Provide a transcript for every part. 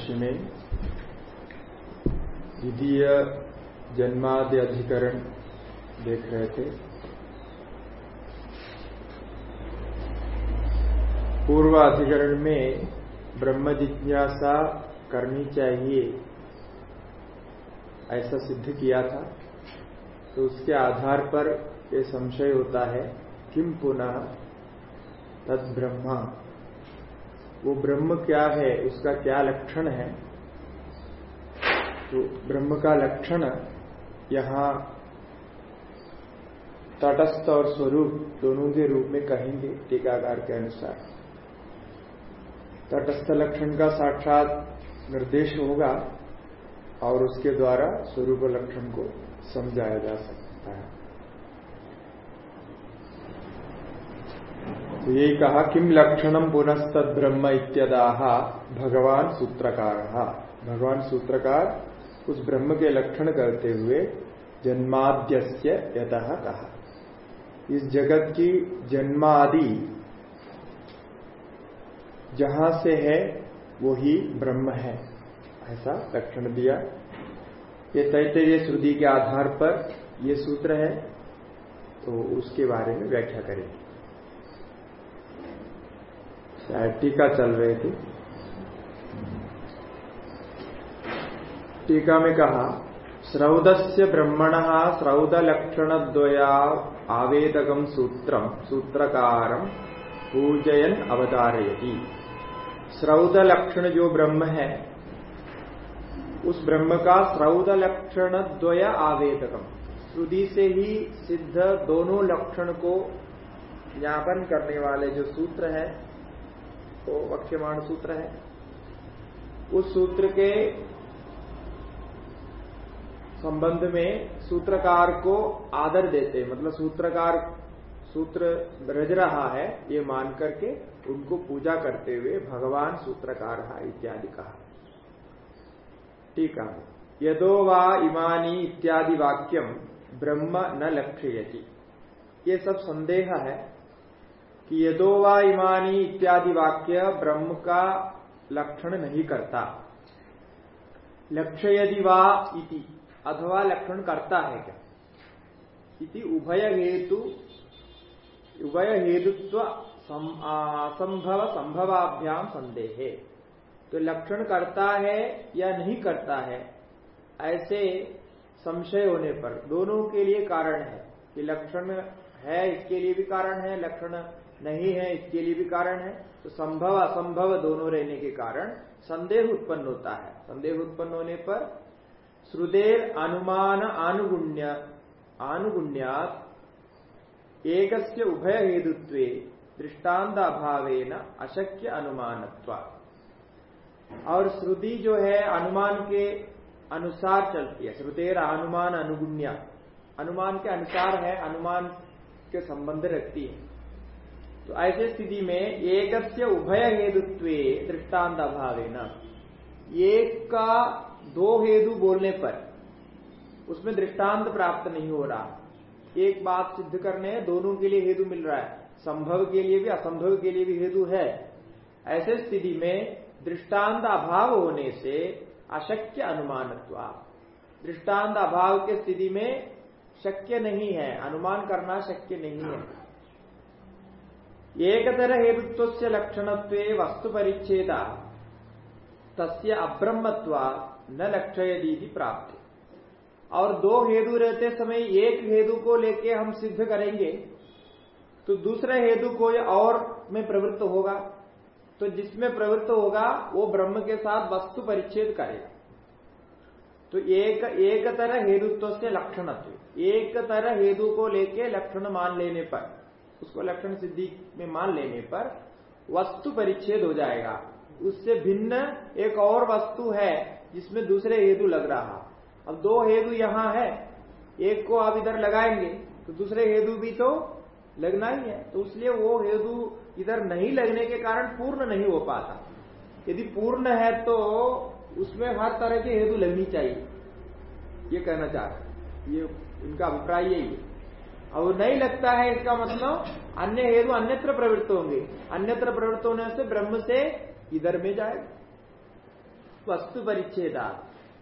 भाष्य में द्वितीय जन्मादि अधिकरण देख रहे थे। पूर्व अधिकरण में ब्रह्म जिज्ञासा करनी चाहिए, ऐसा सिद्ध किया था। तो उसके आधार पर यह संशय होता है किम पुनः तद ब्रह्मा वो ब्रह्म क्या है, उसका क्या लक्षण है? तो ब्रह्म का लक्षण यहाँ तटस्थ और स्वरूप दोनों के रूप में कहेंगे टीकाकार के अनुसार। तटस्थ लक्षण का साक्षात निर्देश होगा और उसके द्वारा स्वरूप लक्षण को समझाया जा सकता है। तो यही कहा किम लक्षणम पुनस्तद ब्रह्म इत्यदाह, भगवान सूत्रकार। भगवान सूत्रकार उस ब्रह्म के लक्षण करते हुए जन्माद्यस्य यतः कहा। इस जगत की जन्मादि जहाँ से है वो ही ब्रह्म है। ऐसा लक्षण दिया। ये तैतरीय श्रुति के आधार पर ये सूत्र है तो उसके बारे में व्याख्या करेंगे। टीका चल रही थी। टीका में कहा, श्रौदस्य ब्रह्मण श्रौद लक्षण द्वया आवेदकम सूत्रम सूत्रकारम पूजयन अवतारयति। श्रौद लक्षण जो ब्रह्म है, उस ब्रह्म का श्रौद लक्षण द्वय आवेदकम श्रुति से ही सिद्ध दोनों लक्षण को ज्ञापन करने वाले जो सूत्र है तो वक्ष्यमाण सूत्र है। उस सूत्र के संबंध में सूत्रकार को आदर देते मतलब सूत्रकार, सूत्र रज रहा है, ये मान करके उनको पूजा करते हुए भगवान सूत्रकार है इत्यादि कहा। ठीक है। यदो वा इमानी इत्यादि वाक्यम ब्रह्म न लक्ष्यति। ये सब संदेह है। कि यदो वा इमानी इत्यादि वाक्य ब्रह्म का लक्षण नहीं करता। लक्ष्य यदि वा इति, अथवा लक्षण करता है क्या? इति उभय हेतु, उभय हेतुत्व असंभव संभवाभ्याम संदेह। तो लक्षण करता है या नहीं करता है, ऐसे संशय होने पर दोनों के लिए कारण है। कि लक्षण है, इसके लिए भी कारण है, लक्षण नहीं है, इसके लिए भी कारण है। तो संभव, असंभव दोनों रहने के कारण संदेह उत्पन्न होता है। संदेह उत्पन्न होने पर श्रुदेर अनुमान आनुगुण्य, आनुगुण्यात एक उभय हेतुत्व दृष्टांत अभावेन अशक्य अनुमानत्व। और श्रुति जो है, अनुमान के अनुसार चलती है। श्रुतेर अनुमान अनुगुण्य। अनुमान के अनुसार है, अनुमान के संबंध रखती है। तो ऐसे स्थिति में एक उभय हेतुत्व दृष्टांत अभावेन एक का दो हेतु बोलने पर उसमें दृष्टांत प्राप्त नहीं हो रहा। एक बात सिद्ध करने दोनों के लिए हेतु मिल रहा है। संभव के लिए भी, असंभव के लिए भी हेतु है। ऐसे स्थिति में दृष्टांत अभाव होने से अशक्य अनुमान दृष्टांत अभाव के स्थिति में शक्य नहीं है। अनुमान करना शक्य नहीं है। एक तरह हेतुत्व से लक्षणत्व वस्तु परिच्छेद। तस्य अब्रह्मत्व न लक्षयदी प्राप्त। और दो हेतु रहते समय एक हेतु को लेके हम सिद्ध करेंगे तो दूसरे हेतु कोई और में प्रवृत्त होगा। तो जिसमें प्रवृत्त होगा, वो ब्रह्म के साथ वस्तु परिच्छेद करेगा। तो एक एक तरह हेतुत्व से लक्षण एक तरह हेतु को लेके लक्षण मान लेने पर। उसको लक्षण सिद्धि में मान लेने पर वस्तु परिच्छेद हो जाएगा। उससे भिन्न एक और वस्तु है, जिसमें दूसरे हेतु लग रहा। अब दो हेतु यहाँ है, एक को आप इधर लगाएँगे तो दूसरे हेतु भी तो लगना ही है। तो इसलिए वो हेतु इधर नहीं लगने के कारण पूर्ण नहीं हो पाता। यदि पूर्ण है तो उसमें हर तरह की हेतु लगनी चाहिए। ये कहना चाह रहे ये इनका अभिप्राय यही है। और नहीं लगता है इसका मतलब अन्य हेतु अन्यत्र प्रवृत्त होंगे। अन्यत्र प्रवृत्त होने से ब्रह्म से इधर में जाए वस्तु परिच्छेदा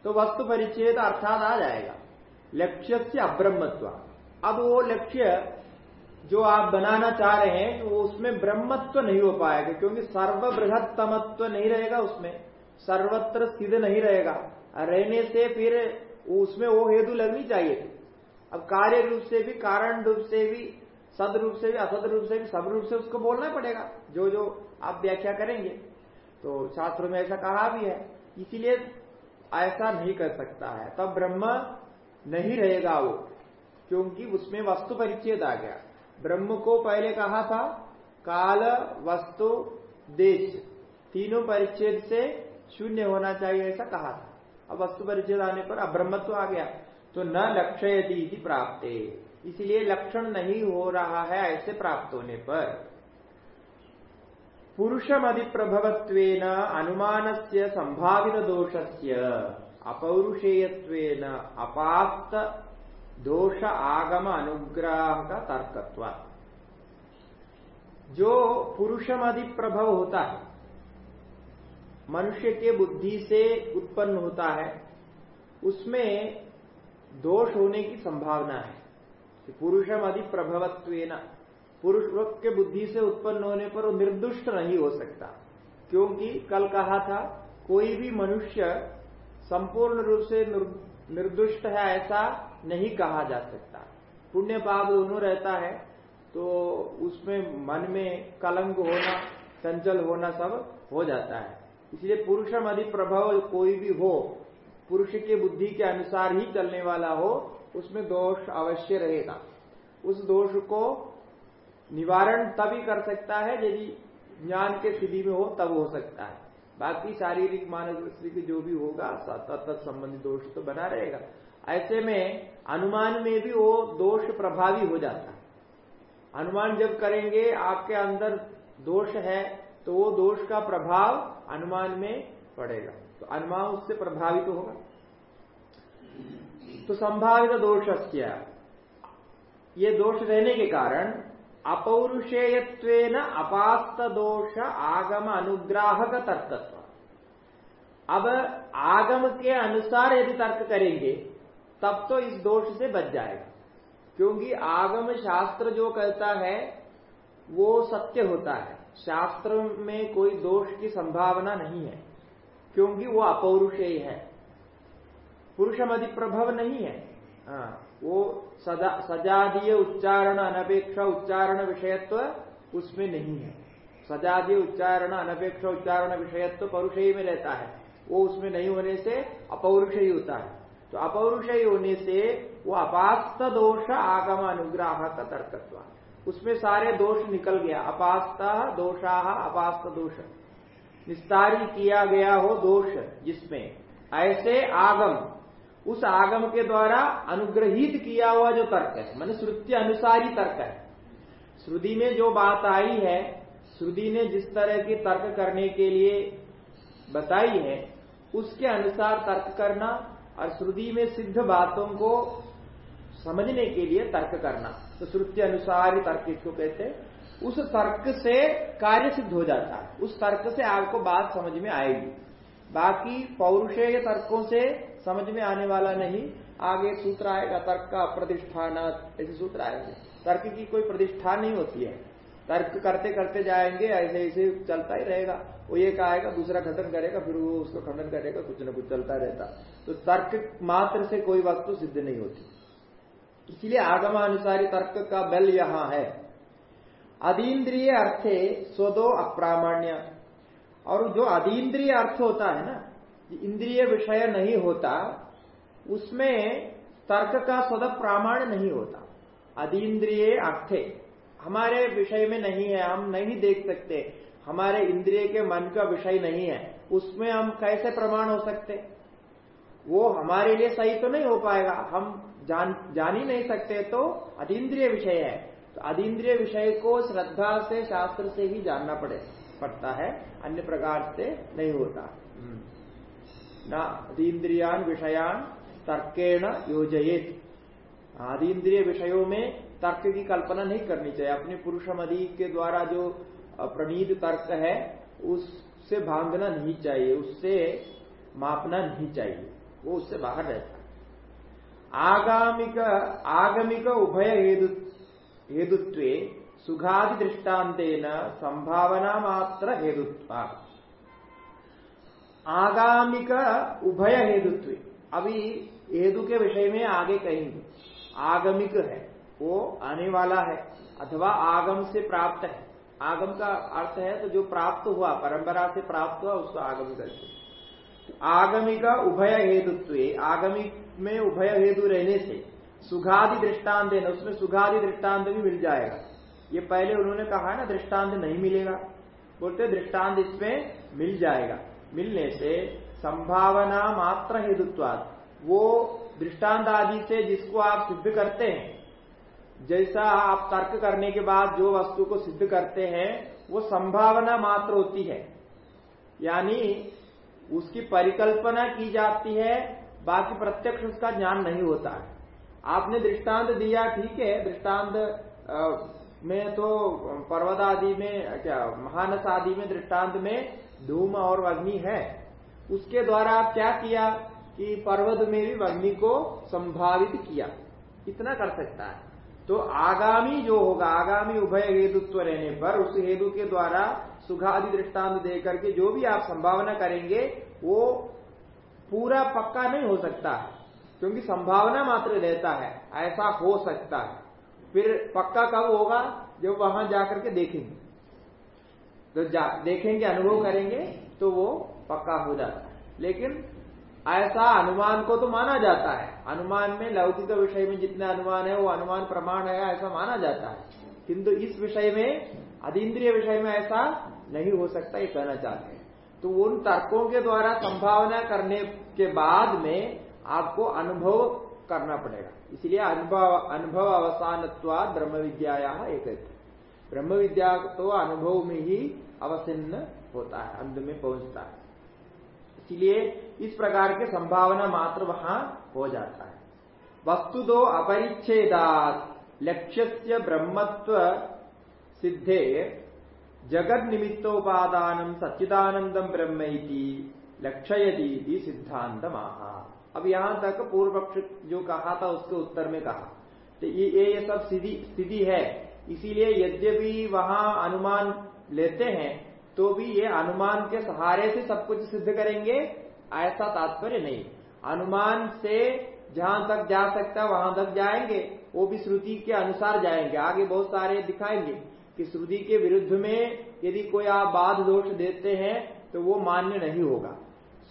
तो वस्तु परिच्छेद अर्थात आ जाएगा। लक्ष्य से अब्रह्मत्व। अब वो लक्ष्य जो आप बनाना चाह रहे हैं तो उसमें ब्रह्मत्व नहीं हो पाएगा, क्योंकि सर्वबृहत्तमत्व नहीं रहेगा उसमें। सर्वत्र सिद्ध नहीं रहेगा। रहने से फिर उसमें वो हेतु लगनी चाहिए। थी अब कार्य रूप से भी, कारण रूप से भी, सद रूप से भी, असद रूप से भी, सब रूप से उसको बोलना पड़ेगा। जो जो आप व्याख्या करेंगे। तो शास्त्र में ऐसा कहा भी है, इसीलिए ऐसा नहीं कर सकता है। तब ब्रह्म नहीं रहेगा वो, क्योंकि उसमें वस्तु परिच्छेद आ गया। ब्रह्म को पहले कहा था, काल, वस्तु, देश। तीनों परिच्छेद से शून्य होना चाहिए ऐसा कहा था। अब वस्तु परिच्छेद आने पर अब्रह्मत्व आ गया। तो न लक्षयती प्राप्त। इसलिए लक्षण नहीं हो रहा है ऐसे प्राप्त होने पर। पुरुषम अधिप्रभवत्व अनुमान से संभावित दोष से अपौरुषेयत्व अपास्त दोष आगम अनुग्रह का तर्कत्व। जो पुरुषम प्रभव होता है, मनुष्य के बुद्धि से उत्पन्न होता है, उसमें दोष होने की संभावना है। कि पुरुषम अधि प्रभवत्व पुरुष के बुद्धि से उत्पन्न होने पर वो निर्दुष्ट नहीं हो सकता। क्योंकि कल कहा था, कोई भी मनुष्य संपूर्ण रूप से निर्दुष्ट है ऐसा नहीं कहा जा सकता। पुण्य पाप दोनों रहता है तो उसमें मन में कलंक होना, चंचल होना सब हो जाता है। इसलिए पुरुषम अधि प्रभाव कोई भी हो पुरुष के बुद्धि के अनुसार ही चलने वाला हो, उसमें दोष अवश्य रहेगा। उस दोष को निवारण तभी कर सकता है, यदि ज्ञान के स्थिति में हो, तब हो सकता है। बाकी शारीरिक, मानसिक जो भी होगा तत्त संबंधित दोष तो बना रहेगा। ऐसे में अनुमान में भी वो दोष प्रभावी हो जाता है। अनुमान जब करेंगे, आपके अंदर दोष है तो वो दोष का प्रभाव अनुमान में पड़ेगा। तो अनुमान उससे प्रभावित तो होगा। तो संभावित दोष ये दोष रहने के कारण अपौरुषेयत्व अपास्त दोष आगम अनुग्राहक तर्कत्व। अब आगम के अनुसार यदि तर्क करेंगे, तब तो इस दोष से बच जाएगा। क्योंकि आगम शास्त्र जो कहता है, वो सत्य होता है। शास्त्र में कोई दोष की संभावना नहीं है। क्योंकि वो अपौरुषेय है पुरुषमधि प्रभव नहीं है। आ, हाँ, वो सदा सजादीय उच्चारण अनपेक्षा उच्चारण विषयत्व उसमें नहीं है। सजादीय उच्चारण अनपेक्ष उच्चारण विषयत्व पौरुषयी में रहता है। वो उसमें नहीं होने से अपौरुषयी होता है। तो अपौरुषयी होने से वो अपास्त दोष आगम अनुग्रह का तर्कत्व उसमें सारे दोष निकल गया। अपास्ता दोषा अपास्त दोष। निस्तारी किया गया हो दोष जिसमें। ऐसे आगम, उस आगम के द्वारा अनुग्रहित किया हुआ जो तर्क है, मान श्रुति अनुसारी तर्क है। श्रुति में जो बात आई है, श्रुति ने जिस तरह की तर्क करने के लिए बताई है, उसके अनुसार तर्क करना और श्रुति में सिद्ध बातों को समझने के लिए तर्क करना। तो श्रुति अनुसार ही तर्क इसको कहते हैं? उस तर्क से कार्य सिद्ध हो जाता है। उस तर्क से आपको बात समझ में आएगी। बाकी पौरुषेय तर्कों से समझ में आने वाला नहीं। आगे सूत्र आएगा, तर्क का प्रतिष्ठान ऐसे सूत्र आएँगे। तर्क की कोई प्रतिष्ठा नहीं होती है। तर्क करते करते जाएँगे, ऐसे ऐसे चलता ही रहेगा। वो एक आएगा दूसरा खंडन करेगा, फिर वो उसको खंडन करेगा, कुछ न कुछ चलता रहता। तो तर्क मात्र से कोई वस्तु सिद्ध नहीं होती। इसलिए आगमानुसारी तर्क का बल यहाँ है। अधीन्द्रिय अर्थे स्वदो अप्रामाण्य। और जो अधीन्द्रिय अर्थ होता है ना इंद्रिय विषय नहीं होता, उसमें तर्क का स्वद प्रामाण्य नहीं होता। अधीन्द्रिय अर्थे, हमारे विषय में नहीं है, हम नहीं देख सकते। हमारे इंद्रिय के मन का विषय नहीं है, उसमें हम कैसे प्रमाण हो सकते? वो हमारे लिए सही तो नहीं हो पाएगा। हम जान जान ही नहीं सकते तो अधीन्द्रिय विषय है। तो अधीन्द्रिय विषय को श्रद्धा से शास्त्र से ही जानना पड़े पड़ता है अन्य प्रकार से नहीं होता। न अधीन्द्रियान विषयान तर्केण योजित अधीन्द्रिय विषयों में तर्क की कल्पना नहीं करनी चाहिए। अपने पुरुषमदी के द्वारा जो प्रणीत तर्क है उससे भांगना नहीं चाहिए उससे मापना नहीं चाहिए। वो उससे बाहर रहता है। आगामिक आगमिक उभय हेतु हेतुत्व सुखादि दृष्टान्तेन संभावना मात्र हेतुत्व। आगामिक उभय हेतुत्व। अभी हेतु के विषय में आगे कहेंगे। आगमिक है, वो आने वाला है, अथवा आगम से प्राप्त है। आगम का अर्थ है तो जो प्राप्त हुआ, परंपरा से प्राप्त हुआ, उसको आगम करते आगमी का उभय हेतुत्व आगमी में उभय हेतु रहने से सुखादि दृष्टांत देना, उसमें सुखादि दृष्टांत भी मिल जाएगा। ये पहले उन्होंने कहा ना, दृष्टांत नहीं मिलेगा। बोलते दृष्टांत इसमें मिल जाएगा। मिलने से संभावना मात्र हेतुत्वाद वो दृष्टांत आदि से जिसको आप सिद्ध करते हैं, जैसा आप तर्क करने के बाद जो वस्तु को सिद्ध करते हैं, वो संभावना मात्र होती है। यानी उसकी परिकल्पना की जाती है, बाकी प्रत्यक्ष उसका ज्ञान नहीं होता है। आपने दृष्टांत दिया, ठीक है, दृष्टांत में तो पर्वत आदि में, क्या महानस आदि में दृष्टांत में धूम और अग्नि है। उसके द्वारा आप क्या किया कि पर्वत में भी अग्नि को संभावित किया। इतना कर सकता है। तो आगामी जो होगा, आगामी उभय हेतुत्व रहने पर उस हेतु के द्वारा सुखादि दृष्टांत दे करके जो भी आप संभावना करेंगे, वो पूरा पक्का नहीं हो सकता। क्योंकि संभावना मात्र रहता है ऐसा हो सकता है। फिर पक्का कब होगा? जब वहाँ जाकर के देखेंगे। तो जा, देखेंगे अनुभव करेंगे तो वो पक्का हो जाता है। लेकिन ऐसा अनुमान को तो माना जाता है। अनुमान में लौकिक विषय में जितने अनुमान है वो अनुमान प्रमाण है ऐसा माना जाता है। किंतु इस विषय में अधीन्द्रिय विषय में ऐसा नहीं हो सकता ये कहना चाहते हैं। तो उन तर्कों के द्वारा संभावना करने के बाद में आपको अनुभव करना पड़ेगा। इसलिए अनुभव अनुभव अवसान ब्रह्म विद्या एक ब्रह्म विद्या तो अनुभव में ही अवसिन्न होता है, अंत में पहुँचता है। इसलिए इस प्रकार के संभावना मात्र वहाँ हो जाता है। वस्तु दो अपरिच्छेदात लक्ष्य ब्रह्मत्व सिद्धे जगत निमित्तोपादान सच्चिदानंदम ब्रह्म लक्ष्यदी सिद्धांत महा अब यहाँ तक पूर्व पक्ष जो कहा था उसके उत्तर में कहा। तो ये ये सब स्थिति है। इसीलिए यद्यपि वहाँ अनुमान लेते हैं तो भी ये अनुमान के सहारे से सब कुछ सिद्ध करेंगे, ऐसा तात्पर्य नहीं। अनुमान से जहाँ तक जा सकता है वहाँ तक जाएँगे, वो भी श्रुति के अनुसार जाएँगे। आगे बहुत सारे दिखाएँगे कि श्रुति के विरुद्ध में यदि कोई आप बाध दोष देते हैं तो वो मान्य नहीं होगा।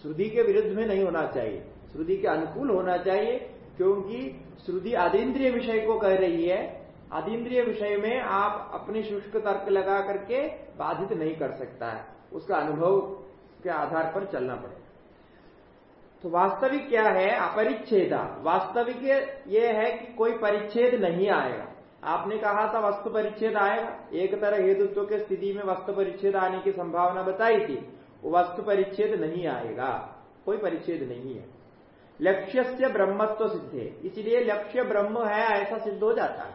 श्रुति के विरुद्ध में नहीं होना चाहिए। श्रुति के अनुकूल होना चाहिए, क्योंकि श्रुति अतीन्द्रिय विषय को कह रही है। अतीन्द्रिय विषय में आप अपने शुष्क तर्क लगा करके बाधित नहीं कर सकता है। उसका अनुभव के आधार पर चलना पड़ेगा। तो वास्तविक क्या है? अपरिच्छेदा। वास्तविक ये है कि कोई परिच्छेद नहीं आएगा। आपने कहा था वस्तु परिच्छेद आएगा। एक तरह हेतुत्व के स्थिति में वस्तु परिच्छेद आने की संभावना बताई थी। वस्तु परिच्छेद नहीं आएगा। कोई परिच्छेद नहीं है। लक्ष्य से ब्रह्मत्व सिद्ध। इसलिए लक्ष्य ब्रह्म है, ऐसा सिद्ध हो जाता है।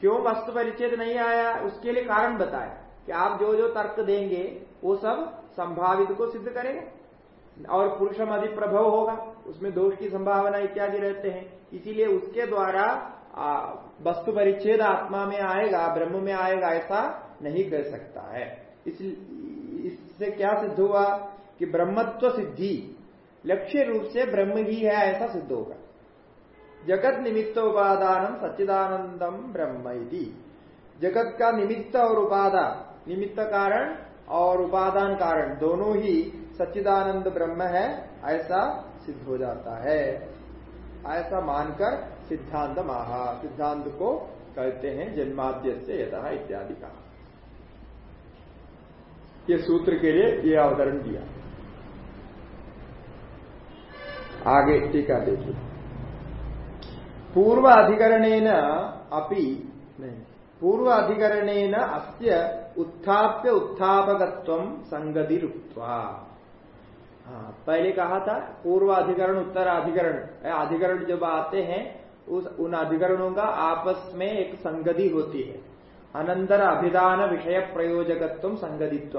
क्यों वस्तु परिच्छेद नहीं आया? उसके लिए कारण बताया कि आप जो जो तर्क देंगे, वो सब संभावित को सिद्ध करेगा। और पुरुषम अधिक प्रभव होगा। उसमें दोष की संभावना इत्यादि रहते हैं। इसीलिए उसके द्वारा वस्तु परिच्छेद आत्मा में आएगा, ब्रह्म में आएगा, ऐसा नहीं कर सकता है। इससे क्या सिद्ध हुआ? कि ब्रह्मत्व सिद्धि। लक्ष्य रूप से ब्रह्म ही है, ऐसा सिद्ध होगा। जगत निमित्त उपादान सच्चिदानंदम ब्रह्म जगत का निमित्त और उपादान, निमित्त कारण और उपादान कारण, दोनों ही सच्चिदानंद ब्रह्म है, ऐसा सिद्ध हो जाता है। ऐसा मानकर सिद्धांत महा, सिद्धांत को कहते हैं जन्माद्य से यथा इत्यादि का ये सूत्र के लिए ये अवतरण दिया। आगे टीका देखिए पूर्व अधिकरण अपि नहीं पूर्व अधिकरण अस्य उत्थाप्य उत्थापकत्व संगति रुक्वा हाँ पहले कहा था पूर्व अधिकरण उत्तर अधिकरण जब आते हैं, उस, उन अधिकरणों का आपस में एक संगति होती है। अनंतर अभिधान विषय प्रयोजकत्व संगतित्व।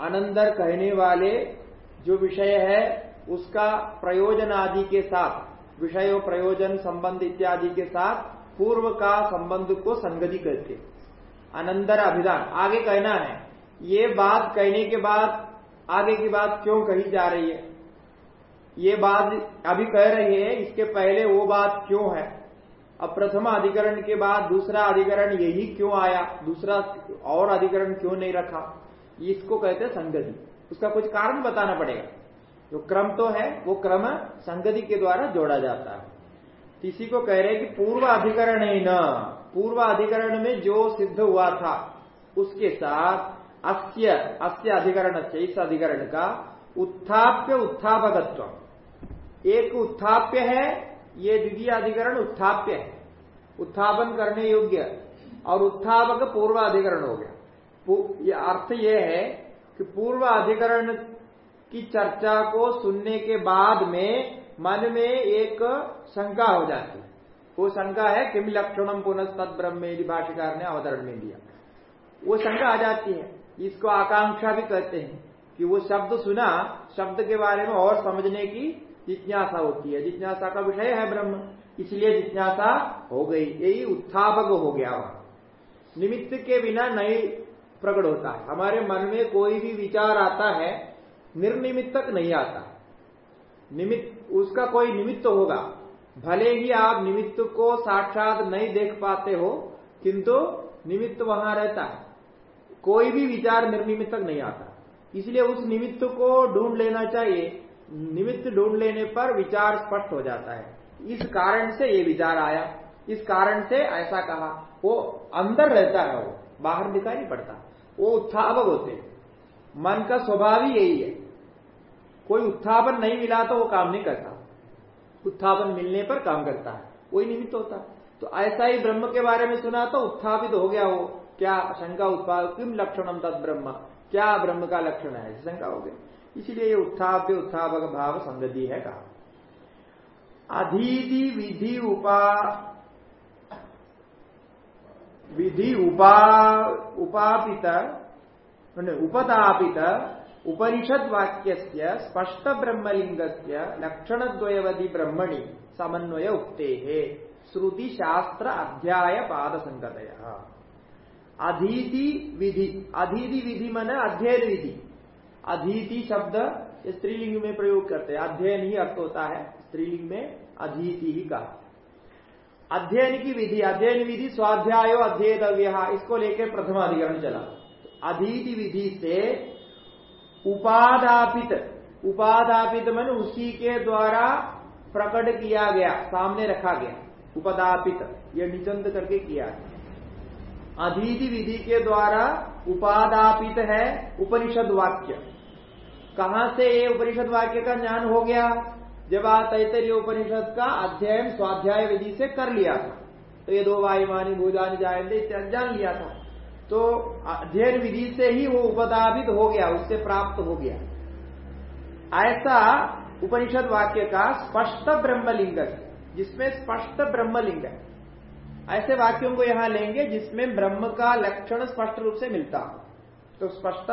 अनंतर कहने वाले जो विषय है उसका प्रयोजन आदि के साथ, विषय प्रयोजन संबंध इत्यादि के साथ पूर्व का संबंध को संगति करते अनंतर अभिधान, आगे कहना है, ये बात कहने के बाद, आगे की बात क्यों कही जा रही है? ये बात अभी कह रही है, इसके पहले वो बात क्यों है? अब प्रथम अधिकरण के बाद दूसरा अधिकरण यही क्यों आया? दूसरा और अधिकरण क्यों नहीं रखा? इसको कहते संगति। उसका कुछ कारण बताना पड़ेगा। जो क्रम तो है, वो क्रम संगति के द्वारा जोड़ा जाता है। किसी को कह रहे कि पूर्व अधिकरण ही न पूर्व अधिकरण में जो सिद्ध हुआ था, उसके साथ अस्य अस्य अधिकरण से इस अधिकरण का उत्थाप्य उत्थापकत्व। एक उत्थाप्य है, ये द्वितीय अधिकरण उत्थाप्य है। उत्थापन करने योग्य, और उत्थापक पूर्व अधिकरण हो गया। अर्थ यह है कि पूर्व अधिकरण की चर्चा को सुनने के बाद में मन में एक शंका हो जाती है। वो शंका है, किम लक्षणम पुनः तद ब्रह्म भाष्यकार ने अवतरण में दिया। वो शंका आ जाती है। इसको आकांक्षा भी कहते हैं कि वो शब्द सुना, शब्द के बारे में और समझने की जिज्ञासा होती है। जिज्ञासा का विषय है ब्रह्म, इसलिए जिज्ञासा हो गई। यही उत्थापक हो गया वहाँ। निमित्त के बिना नहीं प्रकट होता है। हमारे मन में कोई भी विचार आता है निर्निमित्तक नहीं आता। निमित्त, उसका कोई निमित्त होगा। भले ही आप निमित्त को साक्षात नहीं देख पाते हो, किंतु निमित्त वहाँ रहता है। कोई भी विचार निर्निमित्तक नहीं आता। इसलिए उस निमित्त को ढूंढ लेना चाहिए। निमित्त ढूंढ लेने पर विचार स्पष्ट हो जाता है। इस कारण से ये विचार आया। इस कारण से ऐसा कहा। वो अंदर रहता है, वो बाहर दिखाई नहीं पड़ता। वो उत्थापक होते मन का स्वभाव ही यही है। कोई उत्थापन नहीं मिला तो वो काम नहीं करता। उत्थापन मिलने पर काम करता है वही निमित्त होता। तो ऐसा ही ब्रह्म के बारे में सुना तो उत्थापित हो गया वो। क्या शंका उत्पाद, किम लक्षणम तद ब्रह्म? क्या ब्रह्म का लक्षण है? शंका हो गई। इसलिए ये उत्थाप्य, उत्थापक भाव संगति है कहा। अधीति विधि उपा विधि उपा, उपापित उपतापित उपनिषद वाक्य स्पष्ट ब्रह्मलिंग से लक्षणद्वयवधि ब्रह्मणि समन्वय उक्ते है श्रुति शास्त्र अध्याय पाद संगत अधीति विधि अधीति विधि मन, अध्ययन विधि। अधीति शब्द स्त्रीलिंग में प्रयोग करते हैं। अध्ययन ही अर्थ होता है, स्त्रीलिंग में अधीति ही कहा। अध्ययन की विधि, अध्ययन विधि स्वाध्याय अध्येतव्य, इसको लेकर प्रथम अधिकरण चला। अधीति विधि से उपादापित उपादापित मन उसी के द्वारा प्रकट किया गया, सामने रखा गया, उपदापित यह निचंद करके किया अधीति विधि के द्वारा उपादापित है उपनिषद वाक्य। कहाँ से ये उपनिषद वाक्य का ज्ञान हो गया? जब आप तैतरीय उपनिषद का अध्ययन, स्वाध्याय विधि से कर लिया था। तो ये दो वायुमानी, भूजान, जायते इत्यादि जान लिया था। तो अध्ययन विधि से ही वो उपदापित हो गया, उससे प्राप्त हो गया। ऐसा उपनिषद वाक्य का स्पष्ट ब्रह्मलिंग जिसमें स्पष्ट ब्रह्मलिंग है। ऐसे वाक्यों को यहाँ लेंगे जिसमें ब्रह्म का लक्षण स्पष्ट रूप से मिलता हो। तो स्पष्ट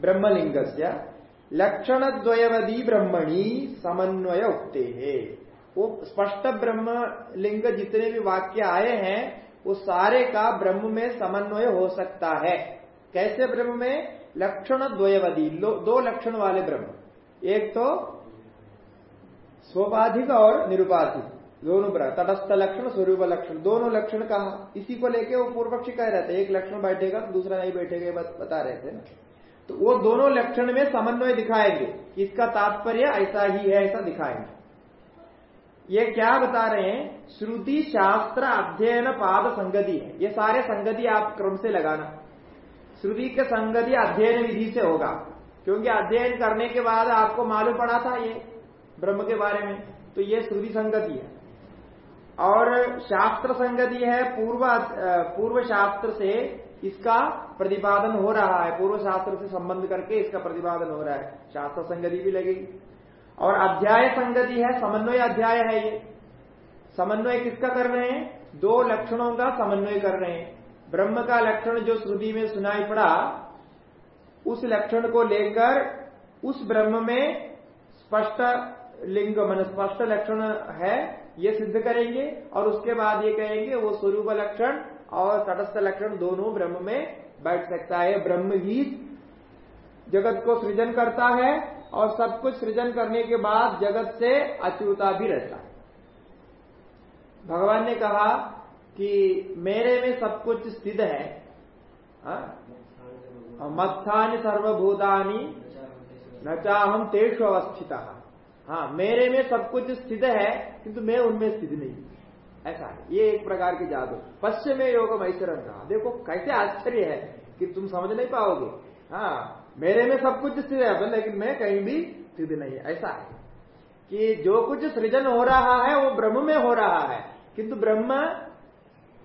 ब्रह्मलिंग लक्षण द्वयवधि ब्रह्मणी समन्वय उगते है। वो स्पष्ट ब्रह्मलिंग जितने भी वाक्य आए हैं वो सारे का ब्रह्म में समन्वय हो सकता है। कैसे ब्रह्म में? लक्षण द्वयवदी दो लक्षण वाले ब्रह्म। एक तो स्वपाधिक और निरुपाधिक, दोनों ब्रह्म। तटस्थ लक्षण, स्वरूप लक्षण, दोनों लक्षण कहा? इसी को लेके वो पूर्व पक्षी कह रहे थे, एक लक्षण बैठेगा दूसरा नहीं बैठेगा बस बता रहे थे ना। तो वो दोनों लक्षण में समन्वय दिखाएँगे इसका तात्पर्य ऐसा ही है, ऐसा दिखाएँगे। ये क्या बता रहे हैं? श्रुति शास्त्र अध्ययन पाद संगति है। ये सारे संगति आप क्रम से लगाना। श्रुति के संगति अध्ययन विधि से होगा। क्योंकि अध्ययन करने के बाद आपको मालूम पड़ा था ये, ब्रह्म के बारे में। तो ये श्रुति संगति है। और शास्त्र संगति है, पूर्व पूर्व शास्त्र से इसका प्रतिपादन हो रहा है। पूर्व शास्त्र से संबंध करके इसका प्रतिपादन हो रहा है। शास्त्र संगति भी लगेगी। और अध्याय संगति है, समन्वय अध्याय है ये। समन्वय किसका कर रहे हैं? दो लक्षणों का समन्वय कर रहे हैं। ब्रह्म का लक्षण जो श्रुति में सुनाई पड़ा, उस लक्षण को लेकर उस ब्रह्म में स्पष्ट लिंग, मन स्पष्ट लक्षण है, ये सिद्ध करेंगे, और उसके बाद ये कहेंगे, वो स्वरूप लक्षण और तटस्थ लक्षण दोनों ब्रह्म में बैठ सकता है। ब्रह्म ही जगत को सृजन करता है और सब कुछ सृजन करने के बाद जगत से अच्युता भी रहता है। भगवान ने कहा कि मेरे में सब कुछ स्थित है। हाँ? मत्थानि सर्वभूतानि न चाहम तेष अवस्थित। हाँ मेरे में सब कुछ स्थित है, किंतु मैं उनमें स्थित नहीं। ऐसा है। ये एक प्रकार की जादू। पश्चिम योग ऐश्वर्य कहा। देखो, कैसे आश्चर्य है कि तुम समझ नहीं पाओगे। हाँ मेरे में सब कुछ स्थित है लेकिन मैं कहीं भी स्थित नहीं ऐसा है कि जो कुछ सृजन हो रहा है वो ब्रह्म में हो रहा है। किंतु ब्रह्म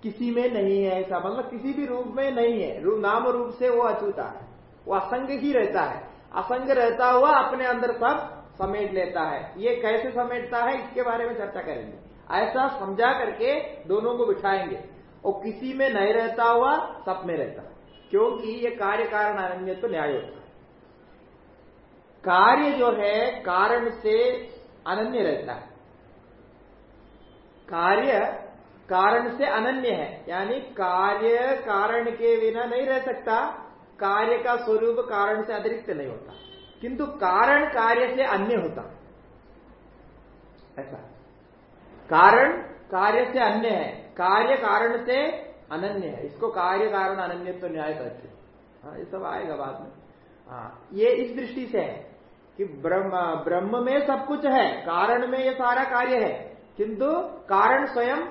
किसी में नहीं है ऐसा मतलब किसी भी रूप में नहीं है। रू, नाम रूप से वो अछूता है। वो असंग ही रहता है। असंग रहता हुआ अपने अंदर सब समेट लेता है। ये कैसे समेटता है इसके बारे में चर्चा करेंगे। ऐसा समझा करके दोनों को बिठाएँगे। और किसी में नहीं रहता हुआ सब में रहता क्योंकि ये कार्य कारण अनन्य तो न्याय होता कार्य जो है, कारण से अनन्य रहता है। कार्य कारण से अनन्य है, यानी कार्य कारण के बिना नहीं रह सकता, कार्य का स्वरूप कारण से अतिरिक्त नहीं होता। किंतु कारण कार्य से अन्य होता। ऐसा। कारण कार्य से अन्य है, कार्य कारण से अनन्य है। इसको कार्य कारण अनन्य तो न्याय करते हाँ ये सब आएगा बाद में। हाँ ये इस दृष्टि से है। कि ब्रह्म ब्रह्म में सब कुछ है कारण में ये सारा कार्य है। किंतु कारण स्वयं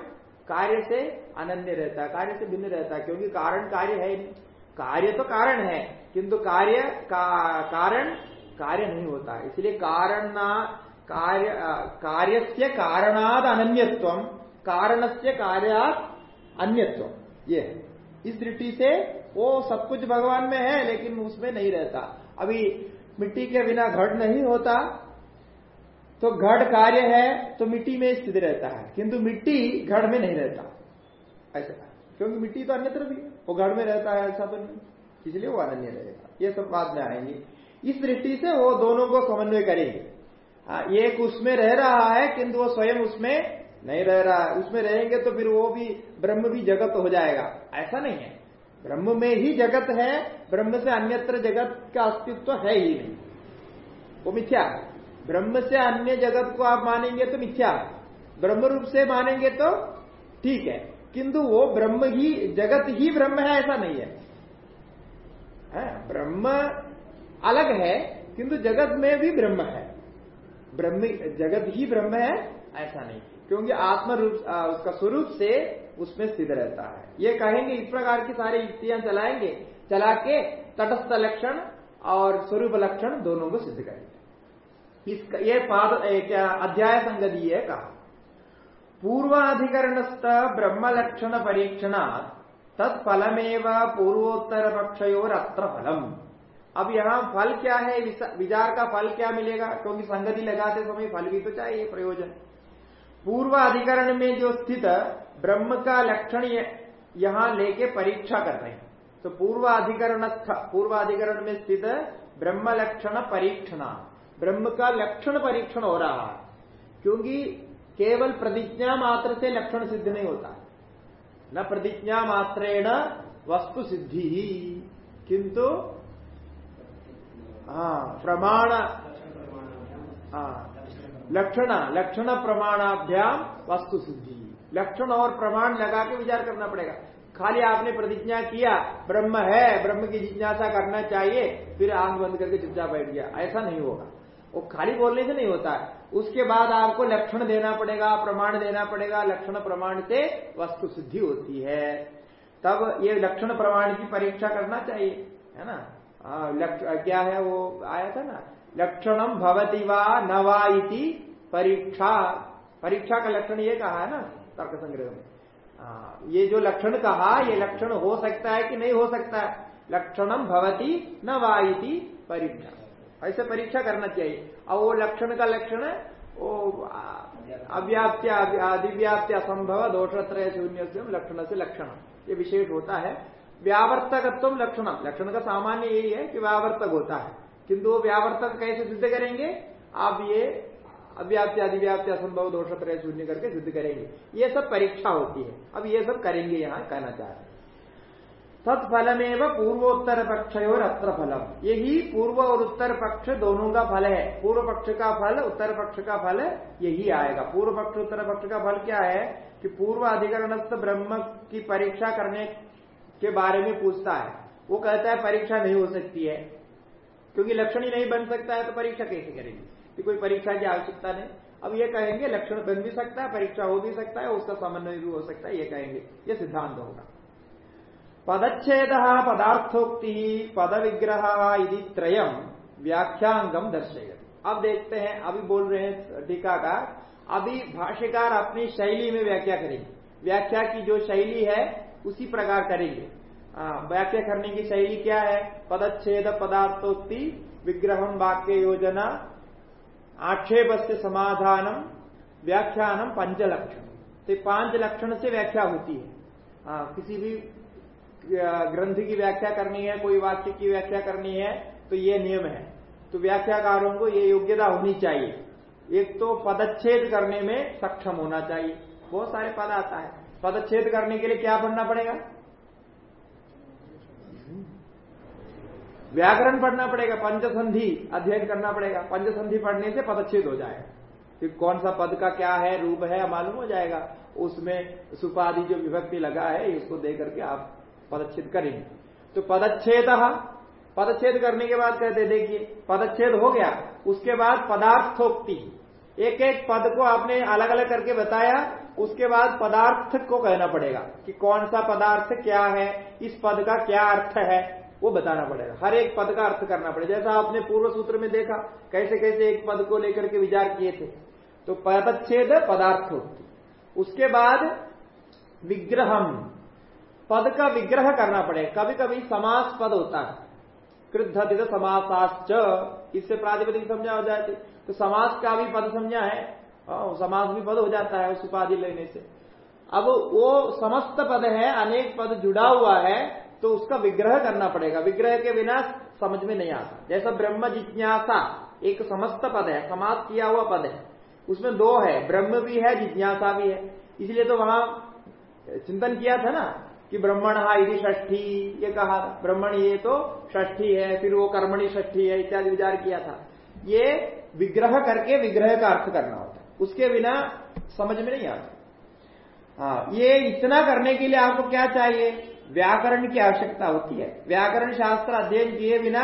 कार्य से अनन्य रहता है कार्य से भिन्न रहता है क्योंकि कारण कार्य है कार्य तो कारण है किंतु कार्य का, कारण कार्य नहीं होता। इसलिए कारण ना कार्य कार्य से कारणाद अनन्यत्व कारण से कार्यात अन्यत्व ये इस दृष्टि से वो सब कुछ भगवान में है लेकिन उसमें नहीं रहता। अभी मिट्टी के बिना घट नहीं होता। तो घट कार्य है तो मिट्टी में स्थित रहता है। किंतु मिट्टी घड़ में नहीं रहता। ऐसा क्योंकि मिट्टी तो अन्यत्र भी वो घड़ में रहता है ऐसा तो नहीं इसलिए वो अनन्य रहेगा। ये सब बाद में आएँगे। इस दृष्टि से वो दोनों को समन्वय करेंगे। हाँ, एक उसमें रह रहा है किंतु वो स्वयं उसमें नहीं रह रहा है। उसमें रहेंगे तो फिर वो भी ब्रह्म भी जगत हो जाएगा। ऐसा नहीं है। ब्रह्म में ही जगत है ब्रह्म से अन्यत्र जगत का अस्तित्व है ही नहीं। वो मिथ्या। ब्रह्म से अन्य जगत को आप मानेंगे तो मिथ्या। ब्रह्म रूप से मानेंगे तो ठीक है। किंतु वो ब्रह्म ही जगत ही ब्रह्म है ऐसा नहीं है, है? ब्रह्म अलग है किंतु जगत में भी ब्रह्म है। ब्रह्म जगत ही ब्रह्म है ऐसा नहीं। क्योंकि आत्म रूप उसका स्वरूप से उसमें स्थित रहता है। ये कहेंगे, इस प्रकार की सारी युक्तियाँ चलाएँगे, चला के तटस्थ लक्षण और स्वरूप लक्षण दोनों को सिद्ध करेंगे। ये पाद क्या अध्याय संगति है कहा। पूर्वाधिकरणस्थ ब्रह्म लक्षण परीक्षण तत्फलमेव पूर्वोत्तर पक्ष पक्षयोर अत्र फलम अब यहाँ फल क्या है? विचार का फल क्या मिलेगा? क्योंकि संगति लगाते समय फल भी तो चाहिए, प्रयोजन। पूर्व अधिकरण में जो स्थित ब्रह्म का लक्षण यहाँ लेके परीक्षा कर रहे हैं। तो पूर्व अधिकरण पूर्व अधिकरण में स्थित ब्रह्म लक्षण परीक्षण। ब्रह्म का लक्षण परीक्षण हो रहा है। क्योंकि केवल प्रतिज्ञा मात्र से लक्षण सिद्ध नहीं होता। न प्रतिज्ञा मात्रेण वस्तु सिद्धि। ही किंतु हाँ प्रमाण हाँ लक्षण लक्षण प्रमाणाभ्याम वस्तु सिद्धि। लक्षण और प्रमाण लगा के विचार करना पड़ेगा। खाली आपने प्रतिज्ञा किया ब्रह्म है ब्रह्म की जिज्ञासा करना चाहिए फिर आँख बंद करके चुपचाप बैठ गया। ऐसा नहीं होगा। वो खाली बोलने से नहीं होता है। उसके बाद आपको लक्षण देना पड़ेगा प्रमाण देना पड़ेगा। लक्षण प्रमाण से वस्तु सिद्धि होती है। तब ये लक्षण प्रमाण की परीक्षा करना चाहिए है ना? आ, क्या है वो? आया था ना? लक्षणम भवती वा नवा इति परीक्षा। परीक्षा का लक्षण ये कहा है ना? तर्क संग्रह में ये जो लक्षण कहा, ये लक्षण हो सकता है कि नहीं हो सकता है? लक्षणम भवती न वाइति परीक्षा ऐसे परीक्षा करना चाहिए। और वो लक्षण का लक्षण वो अव्याप्त्य अधिव्याप्त्य असंभव दोषत्रय शून्य लक्षण से लक्षण। ये विशेष होता है। व्यावर्तकत्व लक्षण। लक्षण का सामान्य यही है कि व्यावर्तक होता है। किंतु वो व्यावर्तक कैसे सिद्ध करेंगे? आप ये अव्याप्ति अधिव्याप्ति असंभव दोष त्रय शून्य करके सिद्ध करेंगे। ये सब परीक्षा होती है। अब ये सब करेंगे यहाँ, कहना चाह रहे तत्फलमेव पूर्वोत्तर पक्ष और अत्र फलम। यही पूर्व और उत्तर पक्ष दोनों का फल है। पूर्व पक्ष का फल, उत्तर पक्ष का फल, यही आएगा। पूर्व पक्ष, उत्तर पक्ष का फल क्या है? कि पूर्व अधिकरणस्थ ब्रह्म की परीक्षा करने के बारे में पूछता है। वो कहता है परीक्षा नहीं हो सकती है। क्योंकि लक्षण ही नहीं बन सकता है तो परीक्षा कैसे करेंगे? कि कोई परीक्षा की आवश्यकता नहीं। अब ये कहेंगे, लक्षण बन भी सकता है, परीक्षा हो भी सकता है, उसका समन्वय भी हो सकता है, ये कहेंगे। ये सिद्धांत होगा। पदच्छेद पदार्थोक्ति पद विग्रह यदि त्रयम व्याख्यांगम दर्शेगा अब देखते हैं, अभी बोल रहे हैं टीका का अभी भाष्यकार अपनी शैली में व्याख्या करेंगे। व्याख्या की जो शैली है, उसी प्रकार करेंगे। व्याख्या करने की शैली क्या है? पदच्छेद, पदार्थोक्ति विग्रहम वाक्य योजना आक्षेप से समाधानम व्याख्यानम पंच लक्षण तो पाँच लक्षण से व्याख्या होती है। आ, किसी भी ग्रंथ की व्याख्या करनी है कोई वाक्य की व्याख्या करनी है तो ये नियम है। तो व्याख्याकारों को ये योग्यता होनी चाहिए। एक तो पदच्छेद करने में सक्षम होना चाहिए। बहुत सारे पद आता है। पदच्छेद करने के लिए क्या पढ़ना पड़ेगा? व्याकरण पढ़ना पड़ेगा, पंचसंधि अध्ययन करना पड़ेगा। पंचसंधि पढ़ने से पदच्छेद हो जाएगा। फिर कौन सा पद का क्या है, रूप है, मालूम हो जाएगा। उसमें सुपाधि जो विभक्ति लगा है, इसको दे करके आप पदच्छेद करेंगे। तो पदच्छेद पदच्छेद करने के बाद कहते देखिए, पदच्छेद हो गया। उसके बाद पदार्थोक्ति। एक एक पद को आपने अलग अलग करके बताया, उसके बाद पदार्थ को कहना पड़ेगा कि कौन सा पदार्थ क्या है, इस पद का क्या अर्थ है। वो बताना पड़ेगा। हर एक पद का अर्थ करना पड़ेगा। जैसा आपने पूर्व सूत्र में देखा, कैसे कैसे एक पद को लेकर के विचार किए थे। तो पदच्छेद पदार्थ उसके बाद विग्रहम। पद का विग्रह करना पड़ेगा। कभी कभी समास पद होता है। कृद्धित समासाश्च। इससे प्रातिपदिक समझा हो जाती। तो समास का भी पद समझा है, समास भी पद हो जाता है उस उपाधि लेने से। अब वो समस्त पद है, अनेक पद जुड़ा हुआ है। तो उसका विग्रह करना पड़ेगा। विग्रह के बिना समझ में नहीं आता। जैसा ब्रह्म जिज्ञासा, एक समस्त पद है, समाप्त किया हुआ पद है। उसमें दो है, ब्रह्म भी है, जिज्ञासा भी है। इसलिए तो वहाँ चिंतन किया था ना, कि ब्रह्मण यदि षष्ठी, ये कहा ब्रह्मण ये तो षष्ठी है, फिर वो कर्मणी षष्ठी है, इत्यादि विचार किया था। ये विग्रह करके विग्रह का अर्थ करना होता है। उसके बिना समझ में नहीं आता। हाँ ये इतना करने के लिए आपको क्या चाहिए? व्याकरण की आवश्यकता होती है। व्याकरण शास्त्र अध्ययन किए बिना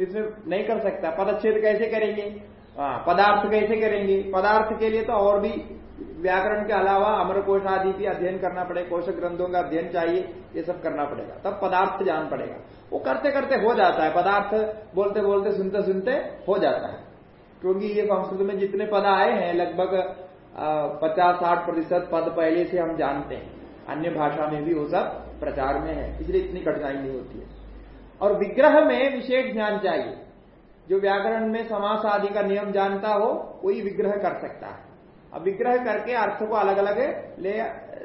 इसमें नहीं कर सकता। पदच्छेद कैसे करेंगे? हाँ पदार्थ कैसे करेंगे? पदार्थ के लिए तो और भी व्याकरण के अलावा अमर कोश आदि भी अध्ययन करना पड़ेगा कोश ग्रंथों का अध्ययन चाहिए, ये सब करना पड़ेगा। तब पदार्थ जान पड़ेगा। वो करते करते हो जाता है। पदार्थ बोलते बोलते, सुनते सुनते हो जाता है। क्योंकि ये संस्कृत में जितने पद आए हैं, लगभग पचास साठ प्रतिशत पद पहले से हम जानते हैं। अन्य भाषा में भी वो सब प्रचार में है, इसलिए इतनी कठिनाई नहीं होती है। और विग्रह में विशेष ज्ञान चाहिए। जो व्याकरण में समास आदि का नियम जानता हो, वही विग्रह कर सकता है। अब विग्रह करके अर्थ को अलग अलग ले,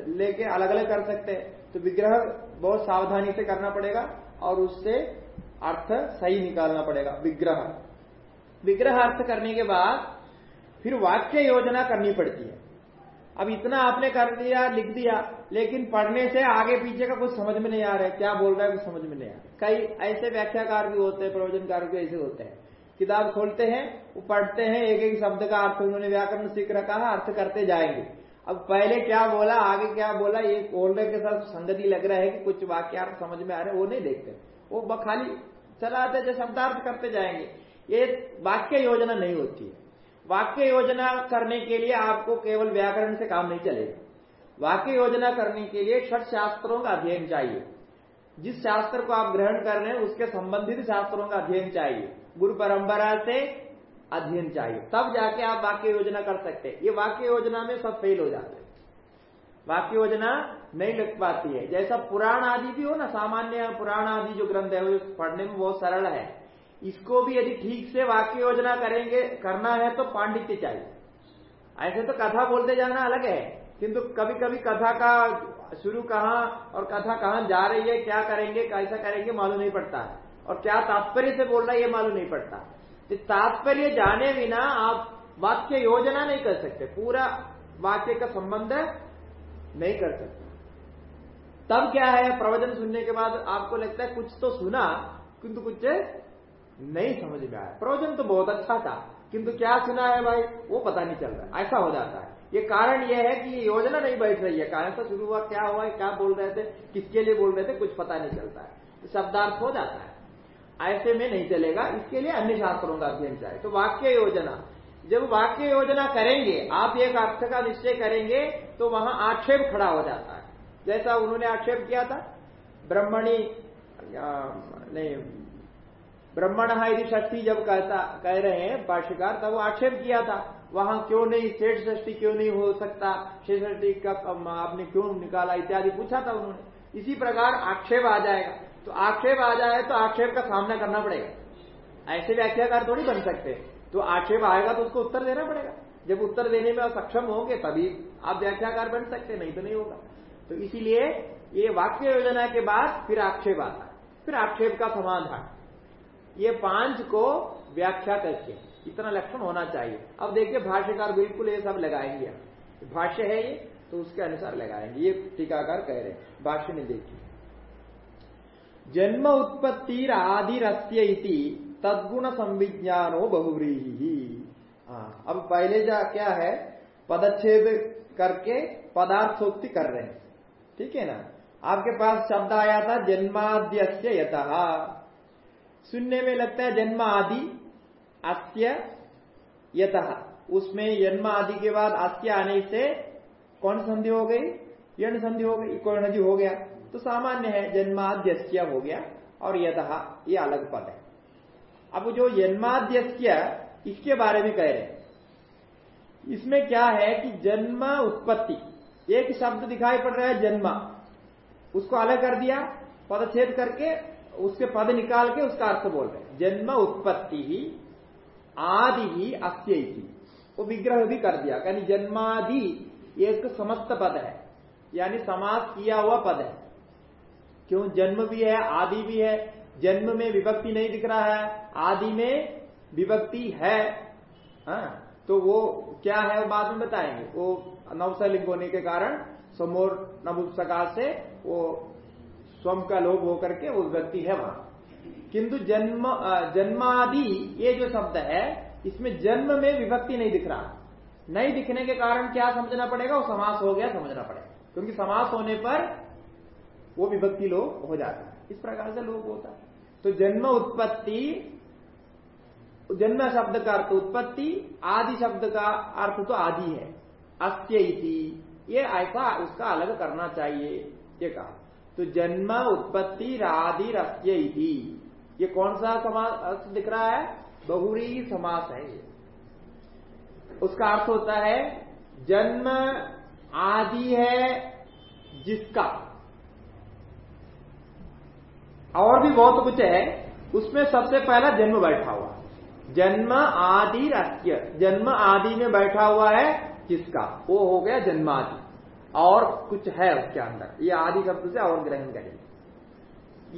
लेके अलग अलग कर सकते हैं। तो विग्रह बहुत सावधानी से करना पड़ेगा और उससे अर्थ सही निकालना पड़ेगा। विग्रह। विग्रह अर्थ करने के बाद फिर वाक्य योजना करनी पड़ती है। अब इतना आपने कर दिया, लिख दिया, लेकिन पढ़ने से आगे पीछे का कुछ समझ में नहीं आ रहा है। क्या बोल रहा है, कुछ समझ में नहीं आ रहा कई ऐसे व्याख्याकार भी होते हैं, प्रवचनकार भी ऐसे होते हैं। किताब खोलते हैं, वो पढ़ते हैं एक एक शब्द का अर्थ उन्होंने व्याकरण सीख रखा है, अर्थ करते जाएँगे। अब पहले क्या बोला, आगे क्या बोला, ये बोलने के साथ संगति लग रहा है कि कुछ वाक्यार्थ समझ में आ रहे वो नहीं देखते। वो खाली चलाते जो शब्दार्थ करते जाएँगे। ये वाक्य योजना नहीं होती है। वाक्य योजना करने के लिए आपको केवल व्याकरण से काम नहीं चलेगा। वाक्य योजना करने के लिए छठ शास्त्रों का अध्ययन चाहिए। जिस शास्त्र को आप ग्रहण कर रहे हैं, उसके संबंधित शास्त्रों का अध्ययन चाहिए। गुरु परंपरा से अध्ययन चाहिए। तब जाके आप वाक्य योजना कर सकते हैं। ये वाक्य योजना में सब फेल हो जाते हैं। वाक्य योजना नहीं लग पाती है। जैसा पुराण आदि भी हो ना, सामान्य पुराण आदि जो ग्रंथ है, वो पढ़ने में बहुत सरल है। इसको भी यदि ठीक से वाक्य योजना करेंगे, करना है तो पांडित्य चाहिए। ऐसे तो कथा बोलते जाना अलग है, किंतु कभी कभी कथा का शुरू कहाँ और कथा कहाँ जा रही है, क्या करेंगे, कैसा करेंगे, मालूम नहीं पड़ता। और क्या तात्पर्य से बोल रहा है, ये मालूम नहीं पड़ता। तो तात्पर्य जाने बिना आप वाक्य योजना नहीं कर सकते। पूरा वाक्य का संबंध नहीं कर सकते। तब क्या है, प्रवचन सुनने के बाद आपको लगता है, कुछ तो सुना, किंतु कुछ नहीं समझ में आया। प्रवचन तो बहुत अच्छा था, किंतु क्या सुना है भाई? वो पता नहीं चल रहा ऐसा हो जाता है। ये कारण यह है कि ये योजना नहीं बैठ रही है। कारण से शुरू हुआ, क्या हुआ, क्या बोल रहे थे, किसके लिए बोल रहे थे, कुछ पता नहीं चलता है। शब्दार्थ हो जाता है। ऐसे में नहीं चलेगा। इसके लिए अन्य शास्त्रों का अध्ययन चाहिए। तो वाक्य योजना, जब वाक्य योजना करेंगे, आप एक अर्थ का निश्चय करेंगे तो वहाँ आक्षेप खड़ा हो जाता है। जैसा उन्होंने आक्षेप किया था, ब्रह्मणी नहीं ब्रह्मण यदि षष्ठी जब कहता, कह रहे हैं भाष्यकार, तब वो आक्षेप किया था, वहाँ क्यों नहीं? शेष षष्ठी क्यों नहीं हो सकता? शेष षष्ठी का आपने क्यों निकाला? इत्यादि पूछा था उन्होंने। इसी प्रकार आक्षेप आ जाएगा। तो आक्षेप आ जाए तो आक्षेप का सामना करना पड़ेगा। ऐसे व्याख्याकार थोड़ी बन सकते तो आक्षेप आएगा तो उसको उत्तर देना पड़ेगा। जब उत्तर देने में सक्षम होंगे, तभी आप व्याख्याकार बन सकते नहीं तो नहीं होगा। तो इसीलिए ये वाक्य योजना के बाद फिर आक्षेप आता फिर आक्षेप का समाधान। ये पाँच को व्याख्या करके, इतना लक्षण होना चाहिए। अब देखिए, भाष्यकार बिल्कुल ये सब लगाएँगे। भाष्य है ये तो उसके अनुसार लगाएँगे। ये टीकाकार कह रहे हैं, भाष्य में देखिए। जन्म उत्पत्ति आदिरस्य तदगुण संविज्ञानो बहुव्रीही। हाँ अब पहले जा क्या है, पदच्छेद करके पदार्थोक्ति कर रहे हैं। ठीक है ना? आपके पास शब्द आया था, जन्माद्यस्य यथ सुनने में लगता है जन्म आदि, अस्य यथ उसमें जन्म आदि के बाद अस्य आने से कौन संधि हो गई? यण संधि हो गई नदी हो गया। तो सामान्य है, जन्माद्यस्य हो गया और यथ ये अलग पद है। अब जो जन्माद्यस्य, इसके बारे में कह रहे हैं। इसमें क्या है कि जन्म उत्पत्ति, एक शब्द दिखाई पड़ रहा है जन्म। उसको अलग कर दिया पदच्छेद करके उसके पद निकाल के उसका अर्थ बोल रहे जन्म उत्पत्ति ही, आदि ही, अस्य वो विग्रह भी कर दिया। यानी जन्मादि एक समस्त पद है। यानी समास किया हुआ पद है। क्यों? जन्म भी है, आदि भी है। जन्म में विभक्ति नहीं दिख रहा है। आदि में विभक्ति है। हा? तो वो क्या है, वो बाद में बताएँगे। वो नवसलिंग होने के कारण, समोर नपुंसका से वो स्वम का लोभ होकर के वो व्यक्ति है वहाँ। किंतु जन्म जन्मादि, ये जो शब्द है, इसमें जन्म में विभक्ति नहीं दिख रहा। नहीं दिखने के कारण क्या समझना पड़ेगा? वो समास हो गया, समझना पड़ेगा। क्योंकि समास होने पर वो विभक्ति लोग हो जाता है। इस प्रकार से लोग होता है। तो जन्म उत्पत्ति, जन्म शब्द का अर्थ उत्पत्ति, आदि शब्द का अर्थ तो आदि है। अस्त्य ये ऐसा उसका अलग करना चाहिए, ये कहा। तो जन्म उत्पत्ति राधि रस्य ये कौन सा समास दिख रहा है? बहुरी समास है ये। उसका अर्थ होता है, जन्म आदि है जिसका। और भी बहुत कुछ है, उसमें सबसे पहला जन्म बैठा हुआ। जन्म आदि रस्य, जन्म आदि में बैठा हुआ है किसका वो हो गया जन्मादि। और कुछ है उसके अंदर। ये आदि शब्द से और ग्रहण करेंगे।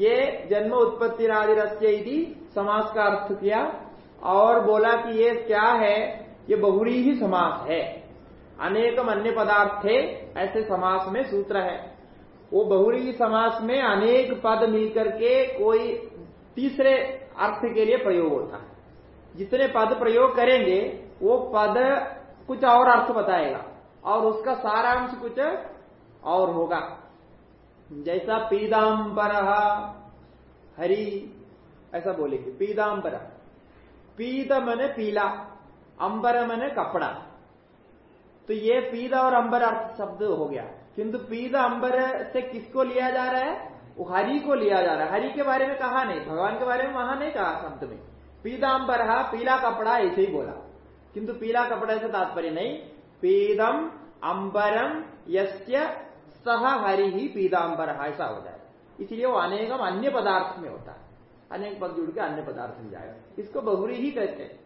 ये जन्म उत्पत्ति आदि रस्य समास का अर्थ किया और बोला कि ये क्या है? ये बहुरी ही समास है। अनेकम अन्य पदार्थ थे ऐसे समास में सूत्र है। वो बहुरी ही समास में अनेक पद मिलकर के कोई तीसरे अर्थ के लिए प्रयोग होता है। जितने पद प्रयोग करेंगे, वो पद कुछ और अर्थ बताएगा। और उसका सारांश कुछ और होगा। जैसा पीदाम्बर हरि, ऐसा बोलेंगे पीदाम्बर पीद मने पीला, अंबर मने कपड़ा। तो ये पीदा और अंबर अर्थ शब्द हो गया। किंतु पीदा अंबर से किसको लिया जा रहा है? वो हरि को लिया जा रहा है। हरि के बारे में कहा नहीं, भगवान के बारे में वहाँ नहीं कहा शब्द में। पीदाम्बर पीला कपड़ा ऐसे ही बोला। किंतु पीला कपड़ा से तात्पर्य नहीं पीदम अंबरम यस्य सह हरि ही पीदाम्बर ऐसा हो। जाए इसलिए वो अनेकम अन्य पदार्थ में होता है। अनेक पद जुड़ के अन्य पदार्थ में जाएगा। इसको बहुरी ही कहते हैं।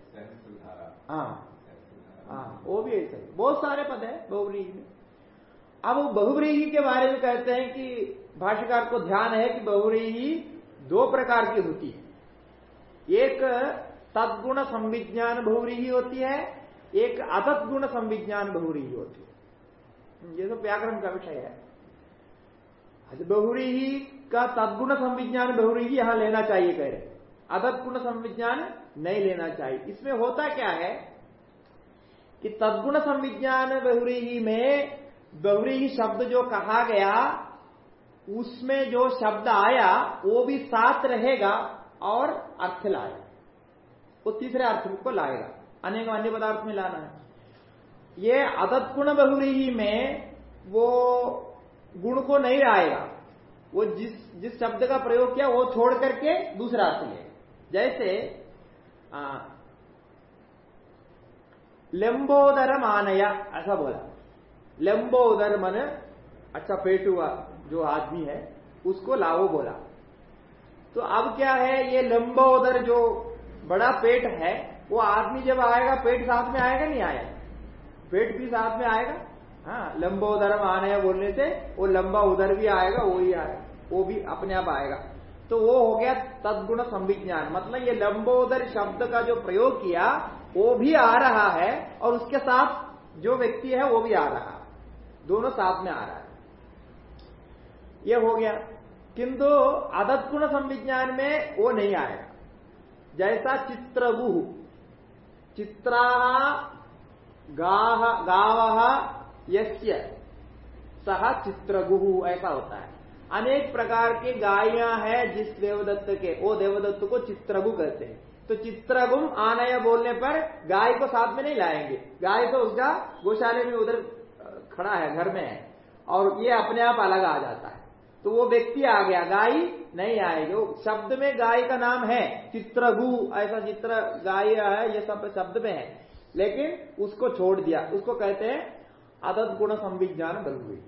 हाँ। हाँ वो भी ऐसे बहुत सारे पद है बहुरी में। अब वो बहुव्रीही के बारे में कहते हैं कि भाष्यकार को ध्यान है कि बहुव्रीही दो प्रकार की होती है। एक तदगुण संविज्ञान बहुव्रीही होती है एक अतत गुण संविज्ञान बहुव्रीही होती है। ये तो व्याकरण का विषय है। बहुव्रीही का तदगुण संविज्ञान बहुरी ही यहाँ लेना चाहिए कह रहे अतत गुण संविज्ञान नहीं लेना चाहिए। इसमें होता क्या है कि तदगुण संविज्ञान बहुरी ही में बहुरी ही शब्द जो कहा गया, उसमें जो शब्द आया, वो भी साथ रहेगा और अर्थ लाएगा। वो तीसरे अर्थ को लाएगा। अनेक अन्य पदार्थ में लाना है। ये अदत गुण बहुरी में वो गुण को नहीं आएगा वो जिस जिस शब्द का प्रयोग किया, वो छोड़ करके दूसरा अर्थ ले। जैसे लंबोदर मानया ऐसा बोला। लंबोदर मन अच्छा पेट हुआ जो आदमी है, उसको लाओ बोला। तो अब क्या है, ये लंबोदर जो बड़ा पेट है वो आदमी जब आएगा, पेट साथ में आएगा नहीं आएगा पेट भी साथ में आएगा? हाँ लंबोदर आने बोलने से, वो लंबा उधर भी आएगा, वो ही आएगा, वो भी अपने आप आएगा। तो वो हो गया तदगुण संविज्ञान। मतलब ये लंबोदर शब्द का जो प्रयोग किया, वो भी आ रहा है और उसके साथ जो व्यक्ति है, वो भी आ रहा है। दोनों साथ में आ रहा है। ये हो गया। किंतु आदत गुण संविज्ञान में वो नहीं आएगा जैसा चित्रगुह चित्रा गाव यस्य सह चित्रगुह ऐसा होता है। अनेक प्रकार के गायियाँ हैं जिस देवदत्त के। वो देवदत्त को चित्रगु कहते हैं। तो चित्रगुम आनय बोलने पर गाय को साथ में नहीं लाएँगे। गाय तो उसका गौशाले में उधर खड़ा है, घर में है। और ये अपने आप अलग आ जाता है। तो वो व्यक्ति आ गया, गाय नहीं आएगी। शब्द में गाय का नाम है, चित्रगु, ऐसा चित्र गाय है, ये सब शब्द में है। लेकिन उसको छोड़ दिया। उसको कहते हैं आदत गुण संविज्ञान बलुई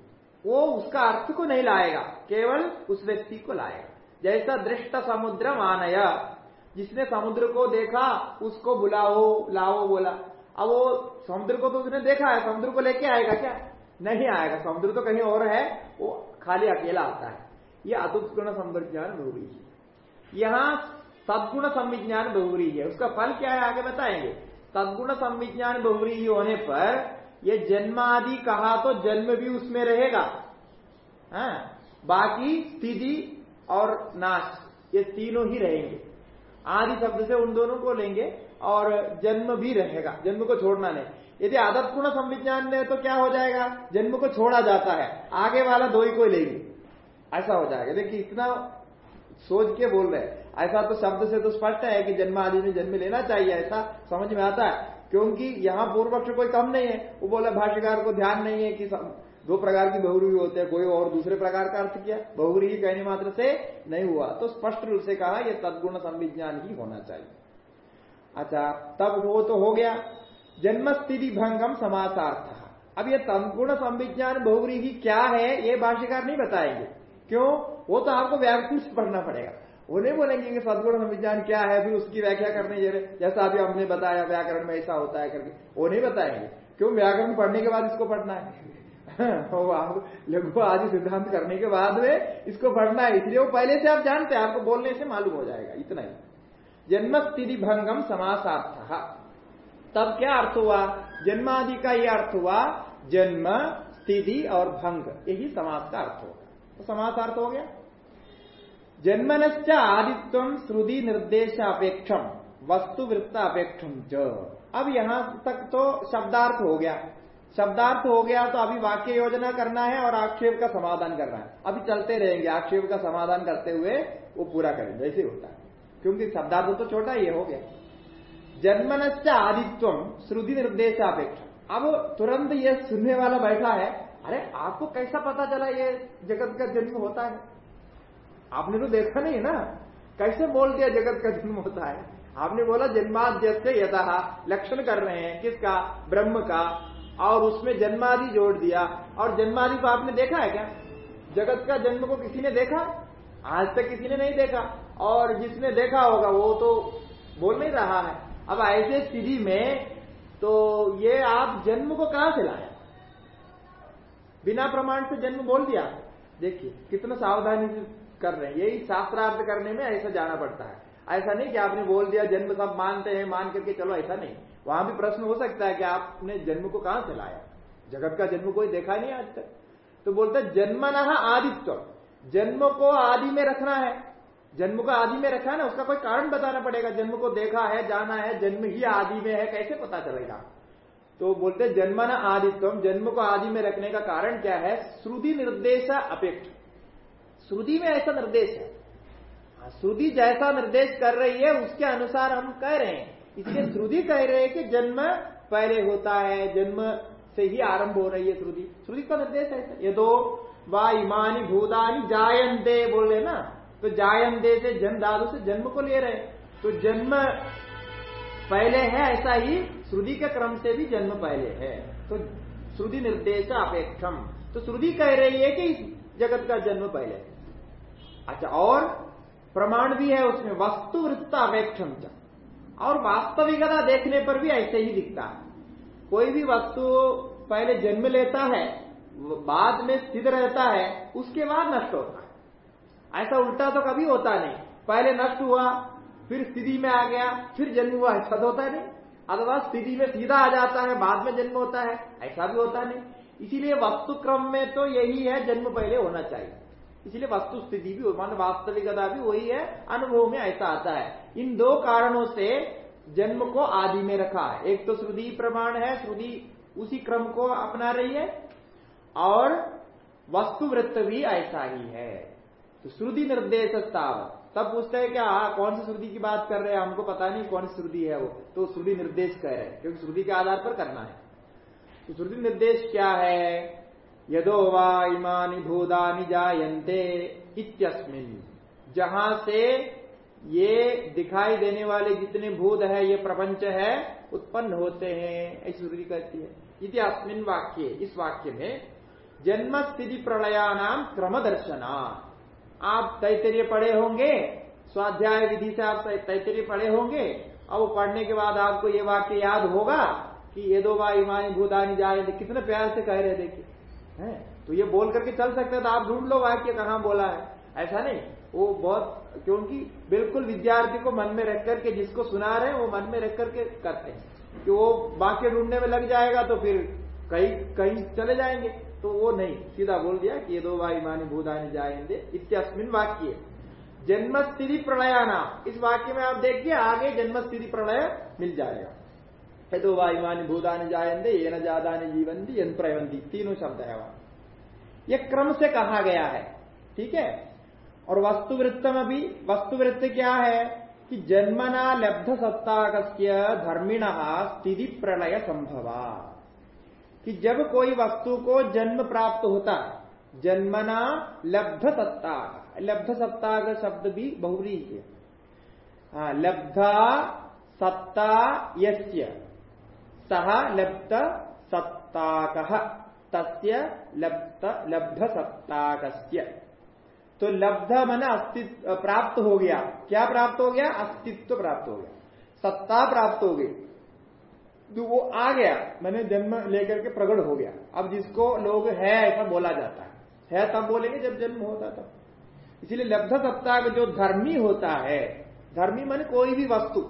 वो उसका अर्थ को नहीं लाएगा, केवल उस व्यक्ति को लाएगा। जैसा दृष्ट समुद्र मानया, जिसने समुद्र को देखा, उसको बुलाओ, लाओ बोला। अब वो समुद्र को तो उसने देखा है, समुद्र को लेके आएगा क्या? नहीं आएगा। समुद्र तो कहीं और है, वो खाली अकेला आता है। ये अतुत्गुण संविज्ञान बहुरी है। यहाँ सदगुण संविज्ञान बहुरी है। उसका फल क्या है आगे बताएँगे। सदगुण संविज्ञान बहुरी होने पर यह जन्म आदि कहा तो जन्म भी उसमें रहेगा। हाँ? बाकी स्थिति और नाश, ये तीनों ही रहेंगे। आदि शब्द से उन दोनों को लेंगे। और जन्म भी रहेगा, जन्म को छोड़ना नहीं। यदि आदत गुण संविज्ञान ले तो क्या हो जाएगा? जन्म को छोड़ा जाता है, आगे वाला दो ही को लेंगे ऐसा हो जाएगा। देखिए, इतना सोच के बोल रहे ऐसा तो शब्द से तो स्पष्ट है कि जन्म आदि में जन्म लेना चाहिए, ऐसा समझ में आता है। क्योंकि यहाँ पूर्व पक्ष कोई कम नहीं है। वो बोला, भाष्यकार को ध्यान नहीं है कि दो प्रकार की बहुरी होते हैं, कोई और दूसरे प्रकार का अर्थ किया। बहुरी कहने मात्र से नहीं हुआ। तो स्पष्ट रूप से कहा यह तदगुण संविज्ञान ही होना चाहिए। अच्छा तब वो तो हो गया। जन्म स्थिति भंगम समासार्थ। अब ये तदगुण संविज्ञान बहुरी ही क्या है, ये भाष्यकार नहीं बताएँगे। क्यों? वो तो आपको व्याकरण से पढ़ना पड़ेगा। वो नहीं बोलेंगे कि सदगुण संविज्ञान क्या है फिर उसकी व्याख्या करने जैसा अभी हमने बताया, व्याकरण में ऐसा होता है करके। वो नहीं बताएँगे। क्यों? व्याकरण पढ़ने के बाद इसको पढ़ना है। लघु आदि सिद्धांत करने के बाद में इसको पढ़ना है। इसलिए वो पहले से आप जानते हैं, आपको बोलने से मालूम हो जाएगा। इतना ही। जन्म स्थिति भंगम समासार्थ। तब क्या अर्थ हुआ? जन्मादि का यह अर्थ हुआ, जन्म, स्थिति और भंग। यही समाज का अर्थ होगा। तो समास अर्थ हो गया। जन्मनश्च आदित्व श्रुति निर्देश अपेक्षम वस्तु वृत्त अपेक्षम च। अब यहाँ तक तो शब्दार्थ हो गया। शब्दार्थ हो गया तो अभी वाक्य योजना करना है और आक्षेप का समाधान करना है। अभी चलते रहेंगे। आक्षेप का समाधान करते हुए वो पूरा करेंगे। ऐसे होता है। क्योंकि शब्दार्थ तो छोटा ही हो गया। जन्मनश्च आदित्व, श्रुति निर्देशापेक्षा। अब तुरंत ये सुनने वाला बैठा है, अरे, आपको कैसा पता चला ये जगत का जन्म होता है? आपने तो देखा नहीं ना? कैसे बोल दिया जगत का जन्म होता है? आपने बोला जन्माद्य यथा लक्षण कर रहे हैं, किसका? ब्रह्म का। और उसमें जन्मादि जोड़ दिया। और जन्मादि को आपने देखा है क्या? जगत का जन्म को किसी ने देखा? आज तक किसी ने नहीं देखा। और जिसने देखा होगा, वो तो बोल नहीं रहा है। अब ऐसे स्थिति में तो ये आप जन्म को कहाँ से लाया बिना प्रमाण से जन्म बोल दिया। देखिए, कितना सावधानी से कर रहे हैं। यही शास्त्रार्थ करने में ऐसा जाना पड़ता है। ऐसा नहीं कि आपने बोल दिया, जन्म सब मानते हैं, मान करके चलो, ऐसा नहीं। वहाँ भी प्रश्न हो सकता है कि आपने जन्म को कहाँ से लाया? जगत का जन्म कोई देखा नहीं आज तक। तो बोलते जन्मन आदित्व जन्म को आदि में रखना है। जन्म को आदि में रखा है ना उसका कोई कारण बताना पड़ेगा। जन्म को देखा है जाना है जन्म ही आदि में है कैसे पता चलेगा? तो बोलते जन्मन आदित्व जन्म को आदि में रखने का कारण क्या है? श्रुति निर्देश अपेक्ष। श्रुति में ऐसा निर्देश है। हाँ, श्रुति जैसा निर्देश कर रही है उसके अनुसार हम कह रहे हैं। इसलिए श्रुति कह रहे हैं कि जन्म पहले होता है जन्म से ही आरंभ हो रही है श्रुति। श्रुति का निर्देश है तो वा इमानी भूतानी जायंते बोल रहे ना? तो जायंते से जन दादु से जन्म को ले रहे। तो जन्म पहले है ऐसा ही, श्रुति के क्रम से भी जन्म पहले है। तो श्रुति निर्देश अपेक्षम। तो श्रुति कह रही है कि जगत का जन्म पहले है। अच्छा और प्रमाण भी है उसमें वस्तु वृत्त अपेक्षम और वास्तविकता देखने पर भी ऐसे ही दिखता कोई भी वस्तु पहले जन्म लेता है बाद में स्थित रहता है, उसके बाद नष्ट होता है। ऐसा उल्टा तो कभी होता नहीं। पहले नष्ट हुआ, फिर स्थिति में आ गया, फिर जन्म हुआ, ऐसा तो होता नहीं। अथवा स्थिति में सीधा आ जाता है, बाद में जन्म होता है, ऐसा भी होता नहीं। इसीलिए वस्तु क्रम में तो यही है, जन्म पहले होना चाहिए। इसलिए वस्तु स्थिति भी, मान वास्तविकता भी वही है, अनुभव में ऐसा आता है। इन दो कारणों से जन्म को आदि में रखा है। एक तो श्रुति प्रमाण है, श्रुति उसी क्रम को अपना रही है और वस्तु वृत्त भी ऐसा ही है। तो श्रुति निर्देश तब पूछते हैं क्या हाँ, कौन सी श्रुति की बात कर रहे हैं? हमको पता नहीं कौन सी श्रुति है वो। तो श्रुति निर्देश कह रहे हैं क्योंकि श्रुति के आधार पर करना है। तो श्रुति निर्देश क्या है? यदो वा इमानी भूदानी जायन्ते इत्यस्मिन। जहाँ से ये दिखाई देने वाले जितने भूत है ये प्रपंच है उत्पन्न होते हैं। ऐसी श्रुति कहती है। वाक्य। इस वाक्य में जन्म स्थिति प्रलयानाम क्रम दर्शना आप तैतरीय पढ़े होंगे, स्वाध्याय विधि से आप तैतरीय पढ़े होंगे और वो पढ़ने के बाद आपको ये वाक्य याद होगा कि ये दो बा ईमानी भूदानी जाए कितने प्यार से कह रहे देखिए है? तो ये बोल करके चल सकते तो आप ढूंढ लो वाक्य कहाँ बोला है। ऐसा नहीं, वो बहुत, क्योंकि बिल्कुल विद्यार्थी को मन में रख करके जिसको सुना रहे हैं, वो मन में रख करके करते हैं। कि वो वाक्य ढूँढने में लग जाएगा तो फिर कहीं कहीं चले जाएँगे। तो वो नहीं। सीधा बोल दिया कि ये दो भाई मानी भूदानी जाएँगे इत्यस्मिन वाक्य। जन्मस्थिति प्रलयाना। इस वाक्य में आप देखिए, आगे जन्मस्थिति प्रलय मिल जाएगा। दो वायुमानी भूदानी जायंदे, ये न जादानी जीवंती यन प्रयवंती तीनों शब्द है वहाँ। यह क्रम से कहा गया है। ठीक है? और वस्तुवृत्तम अभी वस्तुवृत्त क्या है? कि जन्मना लब्ध सत्ताक धर्मिण स्थिति प्रलय संभवा। कि जब कोई वस्तु को जन्म प्राप्त होता है जन्मना लब्ध सत्ता लब्ध सत्ता का शब्द भी बहुरी है। हाँ, लब्धा सत्ता यस्य सह लब्ध सत्ताक तस्य लब्ध लब्ध सत्ताक तो लब्ध मन अस्तित्व प्राप्त हो गया। क्या प्राप्त हो गया? अस्तित्व प्राप्त हो गया। सत्ता प्राप्त हो गई। तो वो आ गया, मैंने जन्म लेकर के प्रकट हो गया। अब जिसको लोग है, ऐसा बोला जाता है। है तब बोलेंगे जब जन्म होता तब। इसलिए लब्ध सप्ताह का जो धर्मी होता है, धर्मी माने कोई भी वस्तु,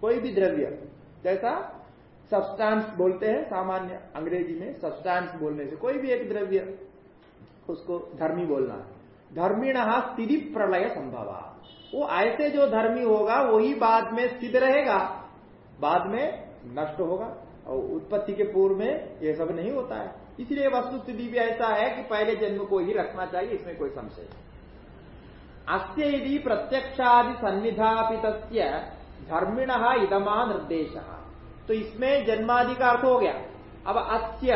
कोई भी द्रव्य, जैसा सब्सटेंस बोलते हैं, सामान्य अंग्रेज़ी में सब्सटेंस बोलने से, कोई भी एक द्रव्य, उसको धर्मी बोलना है। धर्मीण स्थिति प्रलय संभव। वो ऐसे जो धर्मी होगा, वही बाद में स्थित रहेगा। बाद में नष्ट होगा और उत्पत्ति के पूर्व में यह सब नहीं होता है। इसलिए वस्तु स्थिति भी ऐसा है कि पहले जन्म को ही रखना चाहिए, इसमें कोई संशय अस्य यदि प्रत्यक्षादि सन्निधापित धर्मिण इदमा निर्देश। तो इसमें जन्मादि का अर्थ हो गया। अब अस्य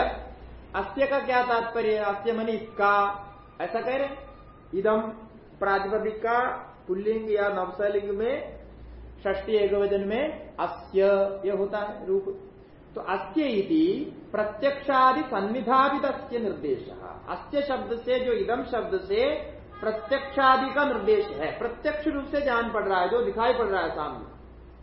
अस्य का क्या तात्पर्य? अस्य मनी इसका ऐसा कह रहे इदम प्रातिपदिक का पुल्लिंग या नवसलिंग में षष्टी एक वज़न में अस्य यह होता है रूप। तो अस्य इति प्रत्यक्षादि सन्निधावित अस्य निर्देश। अस्य शब्द से जो इदम शब्द से प्रत्यक्षादि का निर्देश है। प्रत्यक्ष रूप से जान पड़ रहा है, जो दिखाई पड़ रहा है सामने।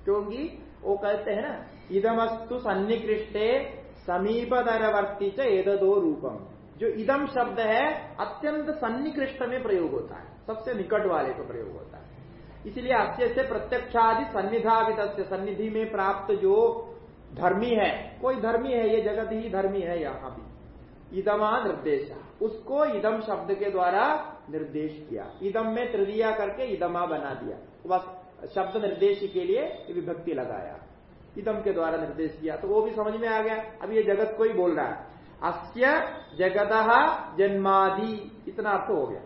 क्योंकि वो कहते हैं ना, इदमस्तु सन्निकृष्टे समीपदरवर्ती च रूपम जो इदम शब्द है, अत्यंत सन्निकृष्ट में प्रयोग होता है। सबसे निकट वाले को प्रयोग होता है। इसलिए अस्य से प्रत्यक्षादि सन्निधावित सन्निधि में प्राप्त जो धर्मी है, कोई धर्मी है, ये जगत ही धर्मी है यहाँ भी। इदमा निर्देश। उसको इदम शब्द के द्वारा निर्देश किया। इदम में तृतीया करके इदमा बना दिया। बस शब्द निर्देश के लिए विभक्ति लगाया। इदम के द्वारा निर्देश किया। तो वो भी समझ में आ गया। अब ये जगत को ही बोल रहा है। अस्य जगत जन्मादि। इतना अर्थ हो गया।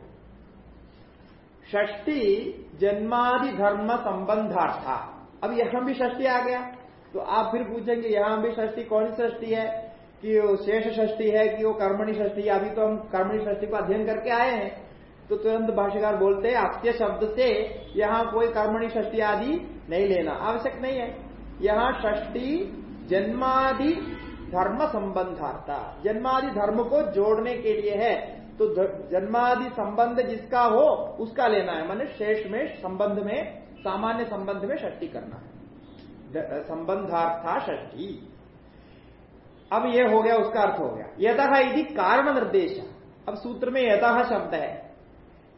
षष्टी जन्मादि धर्म संबंधार्था। अब यहाँ भी षष्टी आ गया। तो आप फिर पूछेंगे, यहाँ भी षष्टी कौन सी षष्टी है? कि वो शेष षष्टी है, कि वो कर्मणी षष्टी अभी तो हम कर्मणी षष्टी को अध्ययन करके आए हैं। तो तुरंत भाष्यकार बोलते हैं अत्य शब्द से यहाँ कोई कर्मणी षष्टी आदि नहीं लेना आवश्यक नहीं है। यहाँ षष्टी जन्मादि धर्म संबंधार्था। जन्मादि धर्म को जोड़ने के लिए है। तो जन्मादि संबंध जिसका हो, उसका लेना है। माने शेष में, संबंध में, सामान्य संबंध में षष्टि करना है। संबंधार्था षष्टि। अब यह हो गया, उसका अर्थ हो गया। यथा यदि कारण निर्देश। अब सूत्र में यथा शब्द है।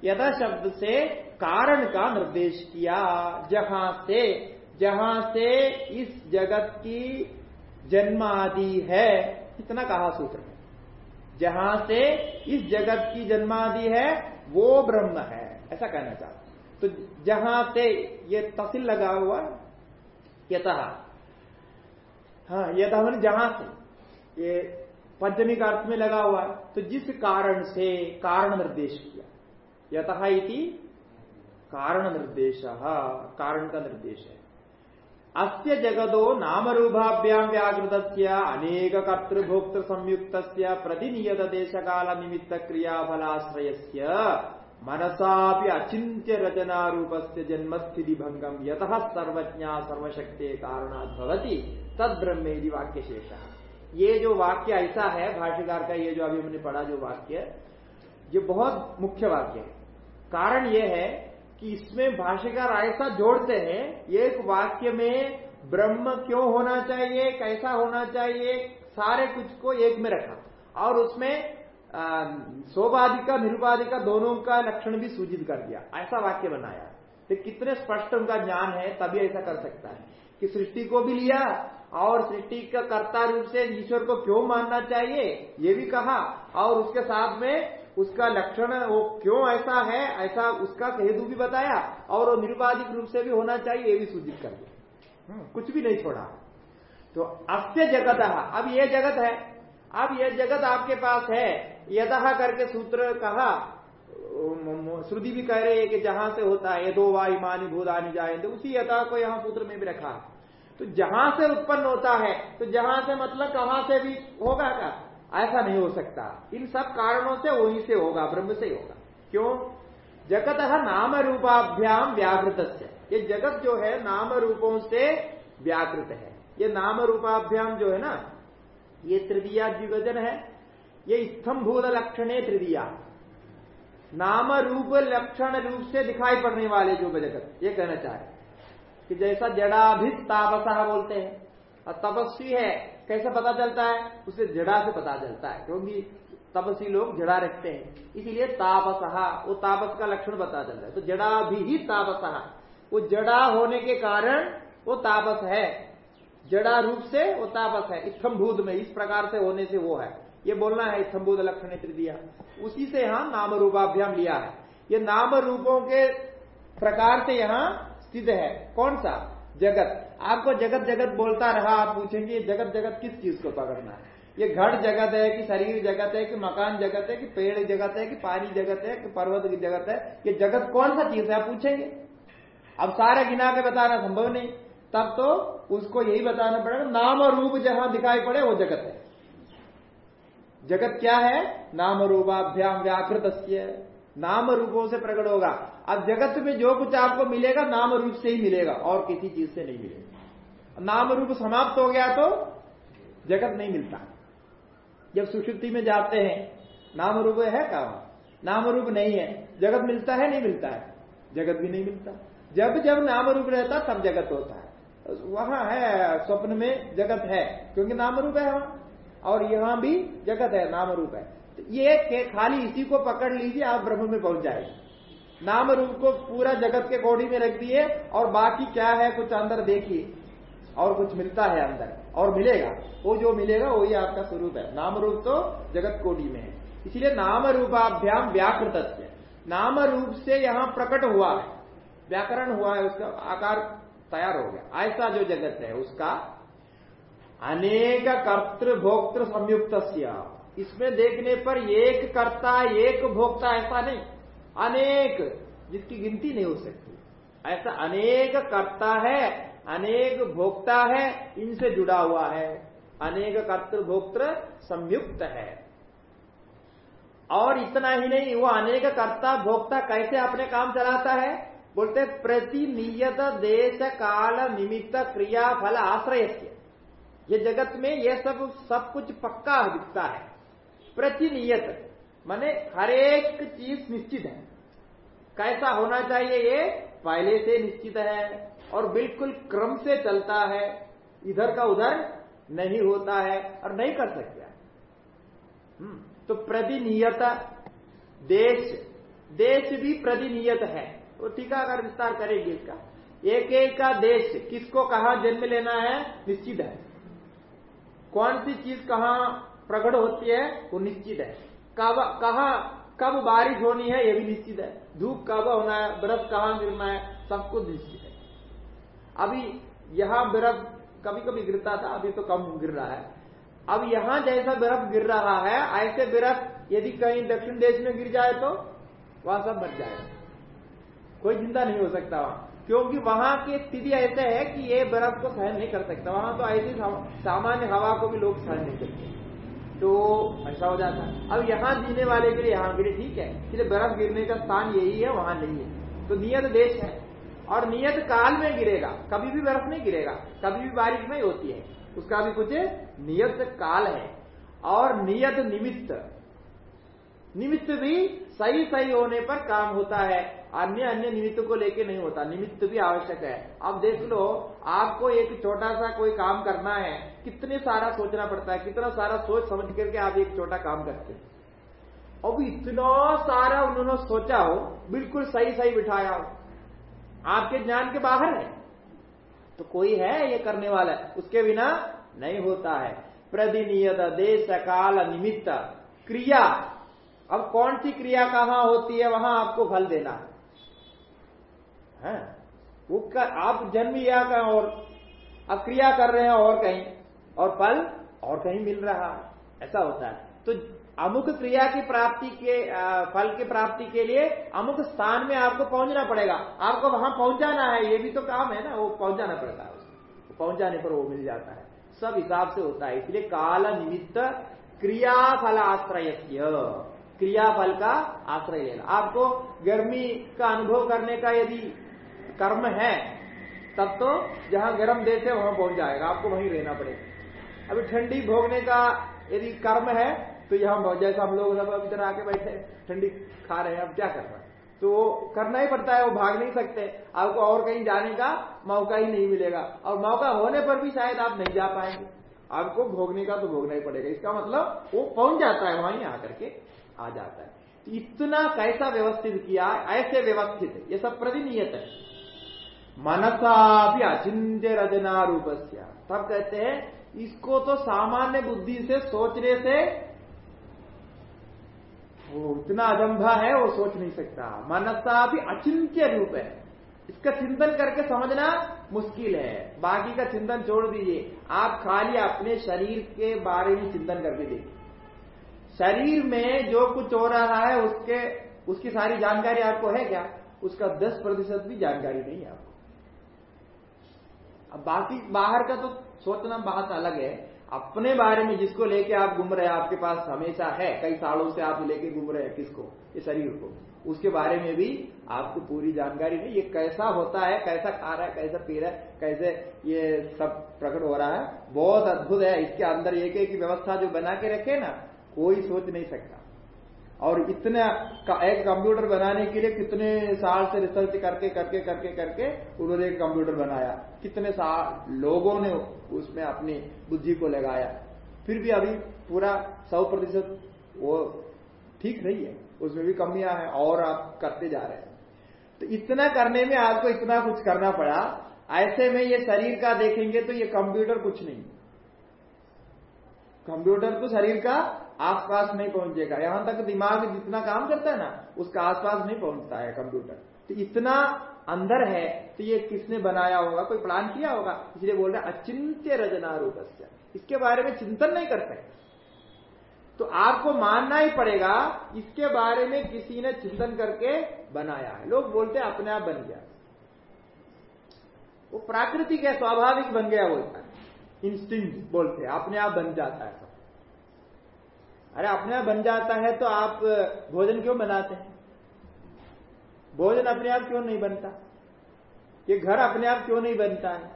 यथा शब्द से कारण का निर्देश किया। जहाँ से जहाँ से इस जगत की जन्मादि है। इतना कहा सूत्र में। जहाँ से इस जगत की जन्मादि है, वो ब्रह्म है। ऐसा कहना चाहते तो जहाँ से ये तसिल लगा हुआ यथ हाँ यथा मैंने जहाँ से ये पंचमी का अर्थ में लगा हुआ है तो जिस कारण से कारण निर्देश किया। यथा इति कारण निर्देश, कारण का निर्देश है। अस्य जगदो नामरूपाभ्याम व्याकृत अनेक कर्तृभोक्त संयुक्त प्रतिनियत देश काल निमित्त क्रियाफलाश्रय मनसा अचिंत्य रचना रूप से जन्मस्थिति भंगम यत सर्वज्ञा सर्वशक्ति तद ब्रह्मेदि वाक्य शेष ये जो वाक्य ऐसा है, भाष्यकार का ये जो अभी हमने पढ़ा जो वाक्य, ये बहुत मुख्य वाक्य है। कारण ये है कि इसमें भाष्यकार ऐसा जोड़ते हैं, एक वाक्य में ब्रह्म क्यों होना चाहिए, कैसा होना चाहिए, सारे कुछ को एक में रखा। और उसमें सोपाधिका निरुपाधिका दोनों का लक्षण भी सूचित कर दिया। ऐसा वाक्य बनाया। तो कितने स्पष्ट उनका ज्ञान है, तभी ऐसा कर सकता है। कि सृष्टि को भी लिया, और सृष्टि का कर्ता रूप से ईश्वर को क्यों मानना चाहिए, ये भी कहा। और उसके साथ में उसका लक्षण वो क्यों ऐसा है ऐसा उसका हेतु भी बताया और वो निरुपाधिक रूप से भी होना चाहिए ये भी सूचित कर दिया। हम्म, कुछ भी नहीं छोड़ा। तो अस्य जगत अब ये जगत है अब ये जगत आपके पास है। यदह करके सूत्र कहा श्रुति भी कह रहे हैं कि जहाँ से होता है दो वा इमानी भूदानी जाएँगे उसी यथा को यहाँ पुत्र में भी रखा। तो जहाँ से उत्पन्न होता है तो जहाँ से मतलब कहाँ से भी होगा क्या? ऐसा नहीं हो सकता। इन सब कारणों से वहीं से होगा, ब्रह्म से ही होगा। क्यों? जगत नाम रूपाभ्याम व्याकृत ये जगत जो है, नाम रूपों से व्याकृत है। ये नाम रूपाभ्याम जो है ना, ये तृतीया द्विवजन है। ये स्तंभूत लक्षण तृतीया। नाम रूप लक्षण रूप से दिखाई पड़ने वाले जो जगत, ये कहना चाहे कि जैसा जड़ाभित तापसा बोलते हैं, और तपस्वी है कैसे पता चलता है? उसे जड़ा से पता चलता है, क्योंकि तपसी लोग जड़ा रखते हैं। इसीलिए तापसहा वो तापस का लक्षण पता चलता है। तो जड़ा भी ही तापसहा वो जड़ा होने के कारण वो तापस है। जड़ा रूप से वो तापस है। स्तंभूत में, इस प्रकार से होने से वो है। ये बोलना है स्तंभूत लक्षण तृतीया उसी से यहाँ नाम रूपाभ्याम लिया है। ये नाम रूपों के प्रकार से यहाँ स्थित है। कौन सा? जगत। आपको जगत जगत बोलता रहा, आप पूछेंगे जगत जगत किस चीज़ को पकड़ना है? ये घड़ जगत है कि शरीर जगत है कि मकान जगत है कि पेड़ जगत है कि पानी जगत है कि पर्वत की जगत है? ये जगत कौन सा चीज़ है, आप पूछेंगे। अब सारे गिना के बताना संभव नहीं। तब तो उसको यही बताना पड़ेगा, नाम और रूप जहाँ दिखाई पड़े, वो जगत है। जगत क्या है? नाम रूपाभ्याम व्याकृत नाम रूपों से प्रकट होगा। अब जगत में जो कुछ आपको मिलेगा, नाम रूप से ही मिलेगा, और किसी चीज़ से नहीं मिलेगा। नाम रूप समाप्त हो गया तो जगत नहीं मिलता। जब सुषुप्ति में जाते हैं, नाम रूप है का नाम रूप नहीं है, जगत मिलता है, नहीं मिलता है। जगत भी नहीं मिलता। जब जब नाम रूप रहता, तब जगत होता है। वहाँ है, स्वप्न में जगत है, क्योंकि नाम रूप है वहाँ। और यहाँ भी जगत है, नाम रूप है। ये खाली इसी को पकड़ लीजिए, आप ब्रह्म में पहुँच जाएँगे नाम रूप को पूरा जगत के कोड़ी में रख दिए और बाकी क्या है, कुछ अंदर देखिए। और कुछ मिलता है अंदर, और मिलेगा। वो जो मिलेगा, वही आपका स्वरूप है। नाम रूप तो जगत कोटि में है। इसलिए नाम रूपाभ्याम व्याकृत नाम रूप से यहाँ प्रकट हुआ है। व्याकरण हुआ है, उसका आकार तैयार हो गया। ऐसा जो जगत है, उसका अनेक कर्तृ भोक्तृ संयुक्त इसमें देखने पर एक कर्ता, एक भोक्ता ऐसा नहीं। अनेक, जिसकी गिनती नहीं हो सकती। ऐसा अनेक कर्ता है, अनेक भोक्ता है, इनसे जुड़ा हुआ है। अनेक कर्तृ भोक्तृ संयुक्त है। और इतना ही नहीं, वो अनेक कर्ता भोक्ता कैसे अपने काम चलाता है? बोलते प्रतिनियत देश काल निमित्त क्रिया फल आश्रय ये जगत में ये सब सब कुछ पक्का दिखता है। प्रतिनियत। माने हरेक चीज़ निश्चित है। कैसा होना चाहिए ये? पहले से निश्चित है और बिल्कुल क्रम से चलता है। इधर का उधर नहीं होता है और नहीं कर सकता हम्म, तो प्रतिनियत देश। देश भी प्रतिनियत है। वो टीकाकार विस्तार करेगी इसका। एक एक का देश किसको कहा जन्म लेना है? निश्चित है। कौन सी चीज़ कहाँ प्रकट होती है, वो निश्चित है। कब, कहा, कब बारिश होनी है, ये भी निश्चित है। धूप कब होना है, बर्फ़ कहाँ गिरना है, सब कुछ निश्चित है। अभी यहाँ बर्फ़ कभी कभी गिरता था, अभी तो कम गिर रहा है। अब यहाँ जैसा बर्फ़ गिर रहा है, ऐसे बर्फ़ यदि कहीं दक्षिण देश में गिर जाए तो वहाँ सब मर जाएगा कोई ज़िंदा नहीं हो सकता वहाँ। क्योंकि वहाँ की स्थिति ऐसे है कि ये बर्फ़ को सहन नहीं कर सकता। वहाँ तो ऐसी सामान्य हवा को भी लोग सहन नहीं करते। तो ऐसा हो जाता है। अब यहाँ जीने वाले के लिए, यहाँ गिरे ठीक है। इसलिए बर्फ़ गिरने का स्थान यही है, वहाँ नहीं है। तो नियत देश है। और नियत काल में गिरेगा। कभी भी बर्फ़ नहीं गिरेगा। कभी भी बारिश नहीं होती है। उसका भी कुछ नियत काल है। और नियत निमित्त। निमित्त भी सही सही होने पर काम होता है। अन्य अन्य निमित्त को लेके नहीं होता। निमित्त भी आवश्यक है। अब देख लो, आपको एक छोटा सा कोई काम करना है। कितने सारा सोचना पड़ता है कितना सारा सोच समझ करके आप एक छोटा काम करते हैं। अब इतना सारा उन्होंने सोचा हो बिल्कुल सही सही बिठाया हो। आपके ज्ञान के बाहर है। तो कोई है ये करने वाला? उसके बिना नहीं होता है। प्रतिनियत देश काल निमित्त क्रिया। अब कौन सी क्रिया कहाँ होती है वहाँ आपको फल देना है। है? वो कर, आप जन्म लिया का और अब क्रिया कर रहे हैं और कहीं। और फल और कहीं मिल रहा। ऐसा होता है। तो अमुक क्रिया की प्राप्ति के आ, फल की प्राप्ति के लिए अमुक स्थान में आपको पहुँचना पड़ेगा। आपको वहाँ पहुँच जाना है ये भी तो काम है ना वो पहुँच जाना पड़ता है उसको। पहुँच जाने पर वो मिल जाता है। सब हिसाब से होता है। इसलिए काल निमित्त क्रियाफल आश्रय क्रियाफल का आश्रय। लेना आपको गर्मी का अनुभव करने का यदि कर्म है तब तो जहाँ गर्म देश है वहाँ पहुँच जाएगा। आपको वहीं रहना पड़ेगा। अभी ठंडी भोगने का यदि कर्म है तो यहाँ जैसे हम लोग सब इधर आके बैठे, ठंडी खा रहे हैं, अब क्या करना? तो वो करना ही पड़ता है, वो भाग नहीं सकते। आपको और कहीं जाने का मौका ही नहीं मिलेगा। और मौका होने पर भी शायद आप नहीं जा पाएँगे। आपको भोगने का तो भोगना ही पड़ेगा। इसका मतलब वो पहुँच जाता है, वहीं आकर के आ जाता है। तो इतना कैसा व्यवस्थित किया, ऐसे व्यवस्थित, ये सब प्रतिनियत है। मनसा भी अचिंत्य रजना रूप तब कहते हैं इसको तो सामान्य बुद्धि से सोचने से वो इतना अजंभा है, वो सोच नहीं सकता। मनसा भी अचिंत्य रूप है। इसका चिंतन करके समझना मुश्किल है। बाकी का चिंतन छोड़ दीजिए। आप खाली अपने शरीर के बारे में चिंतन करके देखिए। शरीर में जो कुछ हो रहा है, उसके, उसकी सारी जानकारी आपको है क्या? उसका दस प्रतिशत भी जानकारी नहीं है आपको। अब बाकी, बाहर का तो सोचना बात अलग है। अपने बारे में जिसको लेके आप घूम रहे हैं, आपके पास हमेशा है। कई सालों से आप लेके घूम रहे हैं किसको? ये शरीर को। उसके बारे में भी आपको पूरी जानकारी नहीं। ये कैसा होता है, कैसा खा रहा है, कैसा पी रहा है, कैसे ये सब प्रकट हो रहा है। बहुत अद्भुत है। इसके अंदर एक एक व्यवस्था जो बना के रखे ना, कोई सोच नहीं सकता। और इतना एक कंप्यूटर बनाने के लिए कितने साल से रिसर्च करके करके करके करके उन्होंने एक कंप्यूटर बनाया। कितने साल लोगों ने उसमें अपनी बुद्धि को लगाया। फिर भी अभी पूरा सौ प्रतिशत वो ठीक नहीं है। उसमें भी कमियाँ हैं और आप करते जा रहे हैं। तो इतना करने में आपको इतना कुछ करना पड़ा। ऐसे में ये शरीर का देखेंगे तो ये कंप्यूटर कुछ नहीं। कंप्यूटर तो शरीर का आसपास नहीं पहुंचेगा। यहाँ तक दिमाग जितना काम करता है ना, उसका आसपास नहीं पहुँचता है कंप्यूटर। तो इतना अंदर है तो ये किसने बनाया होगा? कोई प्लान किया होगा? इसलिए बोल रहे अचिंत्य रजना रूप इसके बारे में चिंतन नहीं कर सकते तो आपको मानना ही पड़ेगा, इसके बारे में किसी ने चिंतन करके बनाया है। लोग बोलते अपने आप बन गया। वो प्राकृतिक है, स्वाभाविक बन गया बोलता है। इंस्टिंग बोलते अपने आप बन जाता है। अरे अपने आप बन जाता है तो आप भोजन क्यों बनाते हैं? भोजन अपने आप क्यों नहीं बनता? ये घर अपने आप क्यों नहीं बनता है?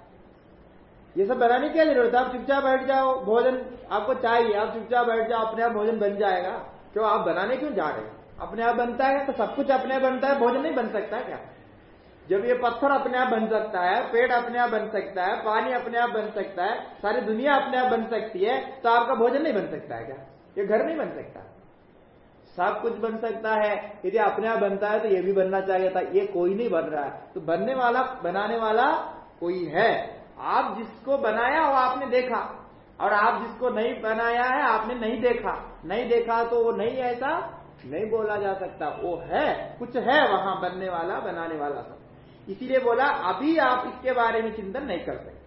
ये सब बनाने की क्या ज़रूरत है? आप चुपचाप बैठ जाओ, भोजन, आपको चाहिए, आप चुपचाप बैठ जाओ, अपने आप भोजन बन जाएगा। क्यों? आप बनाने क्यों जा रहे हैं? अपने आप बनता है तो सब कुछ अपने आप बनता है, भोजन नहीं बन सकता क्या? जब ये पत्थर अपने आप बन सकता है, पेड़ अपने आप बन सकता है, पानी अपने आप बन सकता है, सारी दुनिया अपने आप बन सकती है तो आपका भोजन नहीं बन सकता है क्या? ये घर नहीं बन सकता। सब कुछ बन सकता है, यदि अपने आप बनता है तो ये भी बनना चाहिए था। ये कोई नहीं बन रहा है। तो बनने वाला, बनाने वाला कोई है। आप जिसको बनाया वो आपने देखा। और आप जिसको नहीं बनाया है, आपने नहीं देखा। नहीं देखा तो वो नहीं ऐसा नहीं बोला जा सकता। वो है, कुछ है वहाँ बनने वाला, बनाने वाला सब। इसीलिए बोला, अभी आप इसके बारे में चिंतन नहीं कर सकते।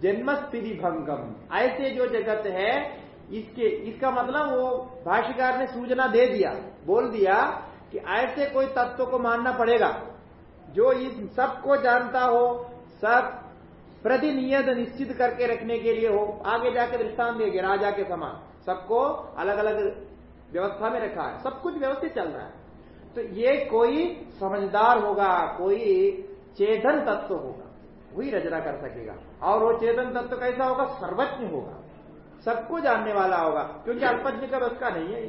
जन्म स्थिति भंगम ऐसे जो जगत है इसके, इसका मतलब वो भाष्यकार ने सूचना दे दिया, बोल दिया कि ऐसे कोई तत्व को मानना पड़ेगा, जो इस सबको जानता हो, सब प्रतिनियत निश्चित करके रखने के लिए हो, आगे जाके दृष्टान देंगे, राजा के समान, सबको अलग अलग व्यवस्था में रखा है, सब कुछ व्यवस्थित चल रहा है। तो ये कोई समझदार होगा, कोई चेतन तत्व होगा, वही रचना कर सकेगा, और वो चेतन तत्व कैसा होगा? सर्वज्ञ होगा। सबको जानने वाला होगा क्योंकि अल्पज्ञ का बस का नहीं है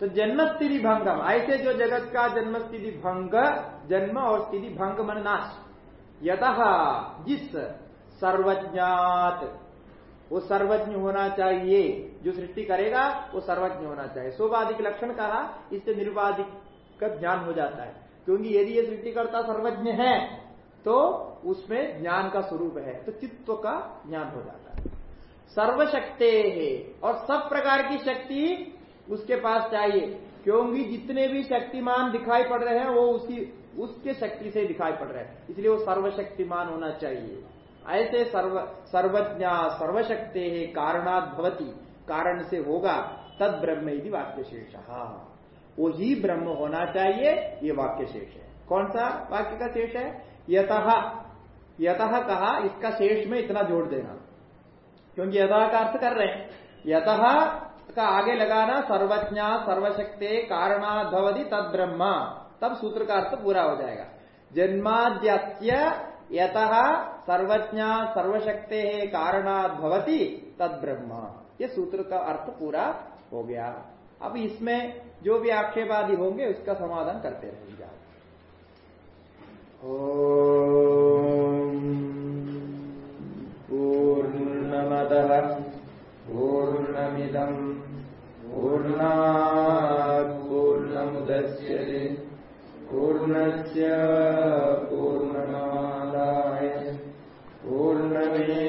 तो जन्म स्थिति भंगम ऐसे जो जगत का जन्म स्थिति भंग जन्म और स्थिति भंग मन नाश। यत जिस सर्वज्ञात वो सर्वज्ञ होना चाहिए जो सृष्टि करेगा वो सर्वज्ञ होना चाहिए। सोपाधिक लक्षण कहा इससे निरुपाधिक का ज्ञान हो जाता है। क्योंकि यदि ये सृष्टिकर्ता सर्वज्ञ है तो उसमें ज्ञान का स्वरूप है तो चित्त का ज्ञान हो जाता है। सर्वशक्ति। है और सब प्रकार की शक्ति उसके पास चाहिए। क्योंकि जितने भी शक्तिमान दिखाई पड़ रहे हैं, वो उसी, उसके शक्ति से दिखाई पड़ रहे हैं। इसलिए वो सर्वशक्तिमान होना चाहिए। ऐसे सर्व, सर्वज्ञा, सर्वशक्ति है कारणात भवती। कारण से होगा, तद ब्रह्म यदि वाक्य शेष वो ही ब्रह्म होना चाहिए, ये वाक्य शेष है। कौन सा वाक्य का शेष है? यत यत कहा, इसका शेष में इतना जोड़ देना। क्योंकि यथा का अर्थ कर रहे हैं। यत का आगे लगाना सर्वज्ञा, सर्वशक्ति कारणाधवधि तद ब्रह्म तब सूत्र का अर्थ पूरा हो जाएगा। जन्माद्यस्य यत सर्वज्ञा, सर्वशक्ति कारणाधवती तद ब्रह्म ये सूत्र का अर्थ पूरा हो गया। अब इसमें जो भी आक्षेपादि होंगे, उसका समाधान करते रहेंगे पूर्णमद पूर्णमिदम्। पूर्णात् पूर्णमुदच्यते पूर्णस्य पूर्णमादाय। पूर्णमेवावशिष्यते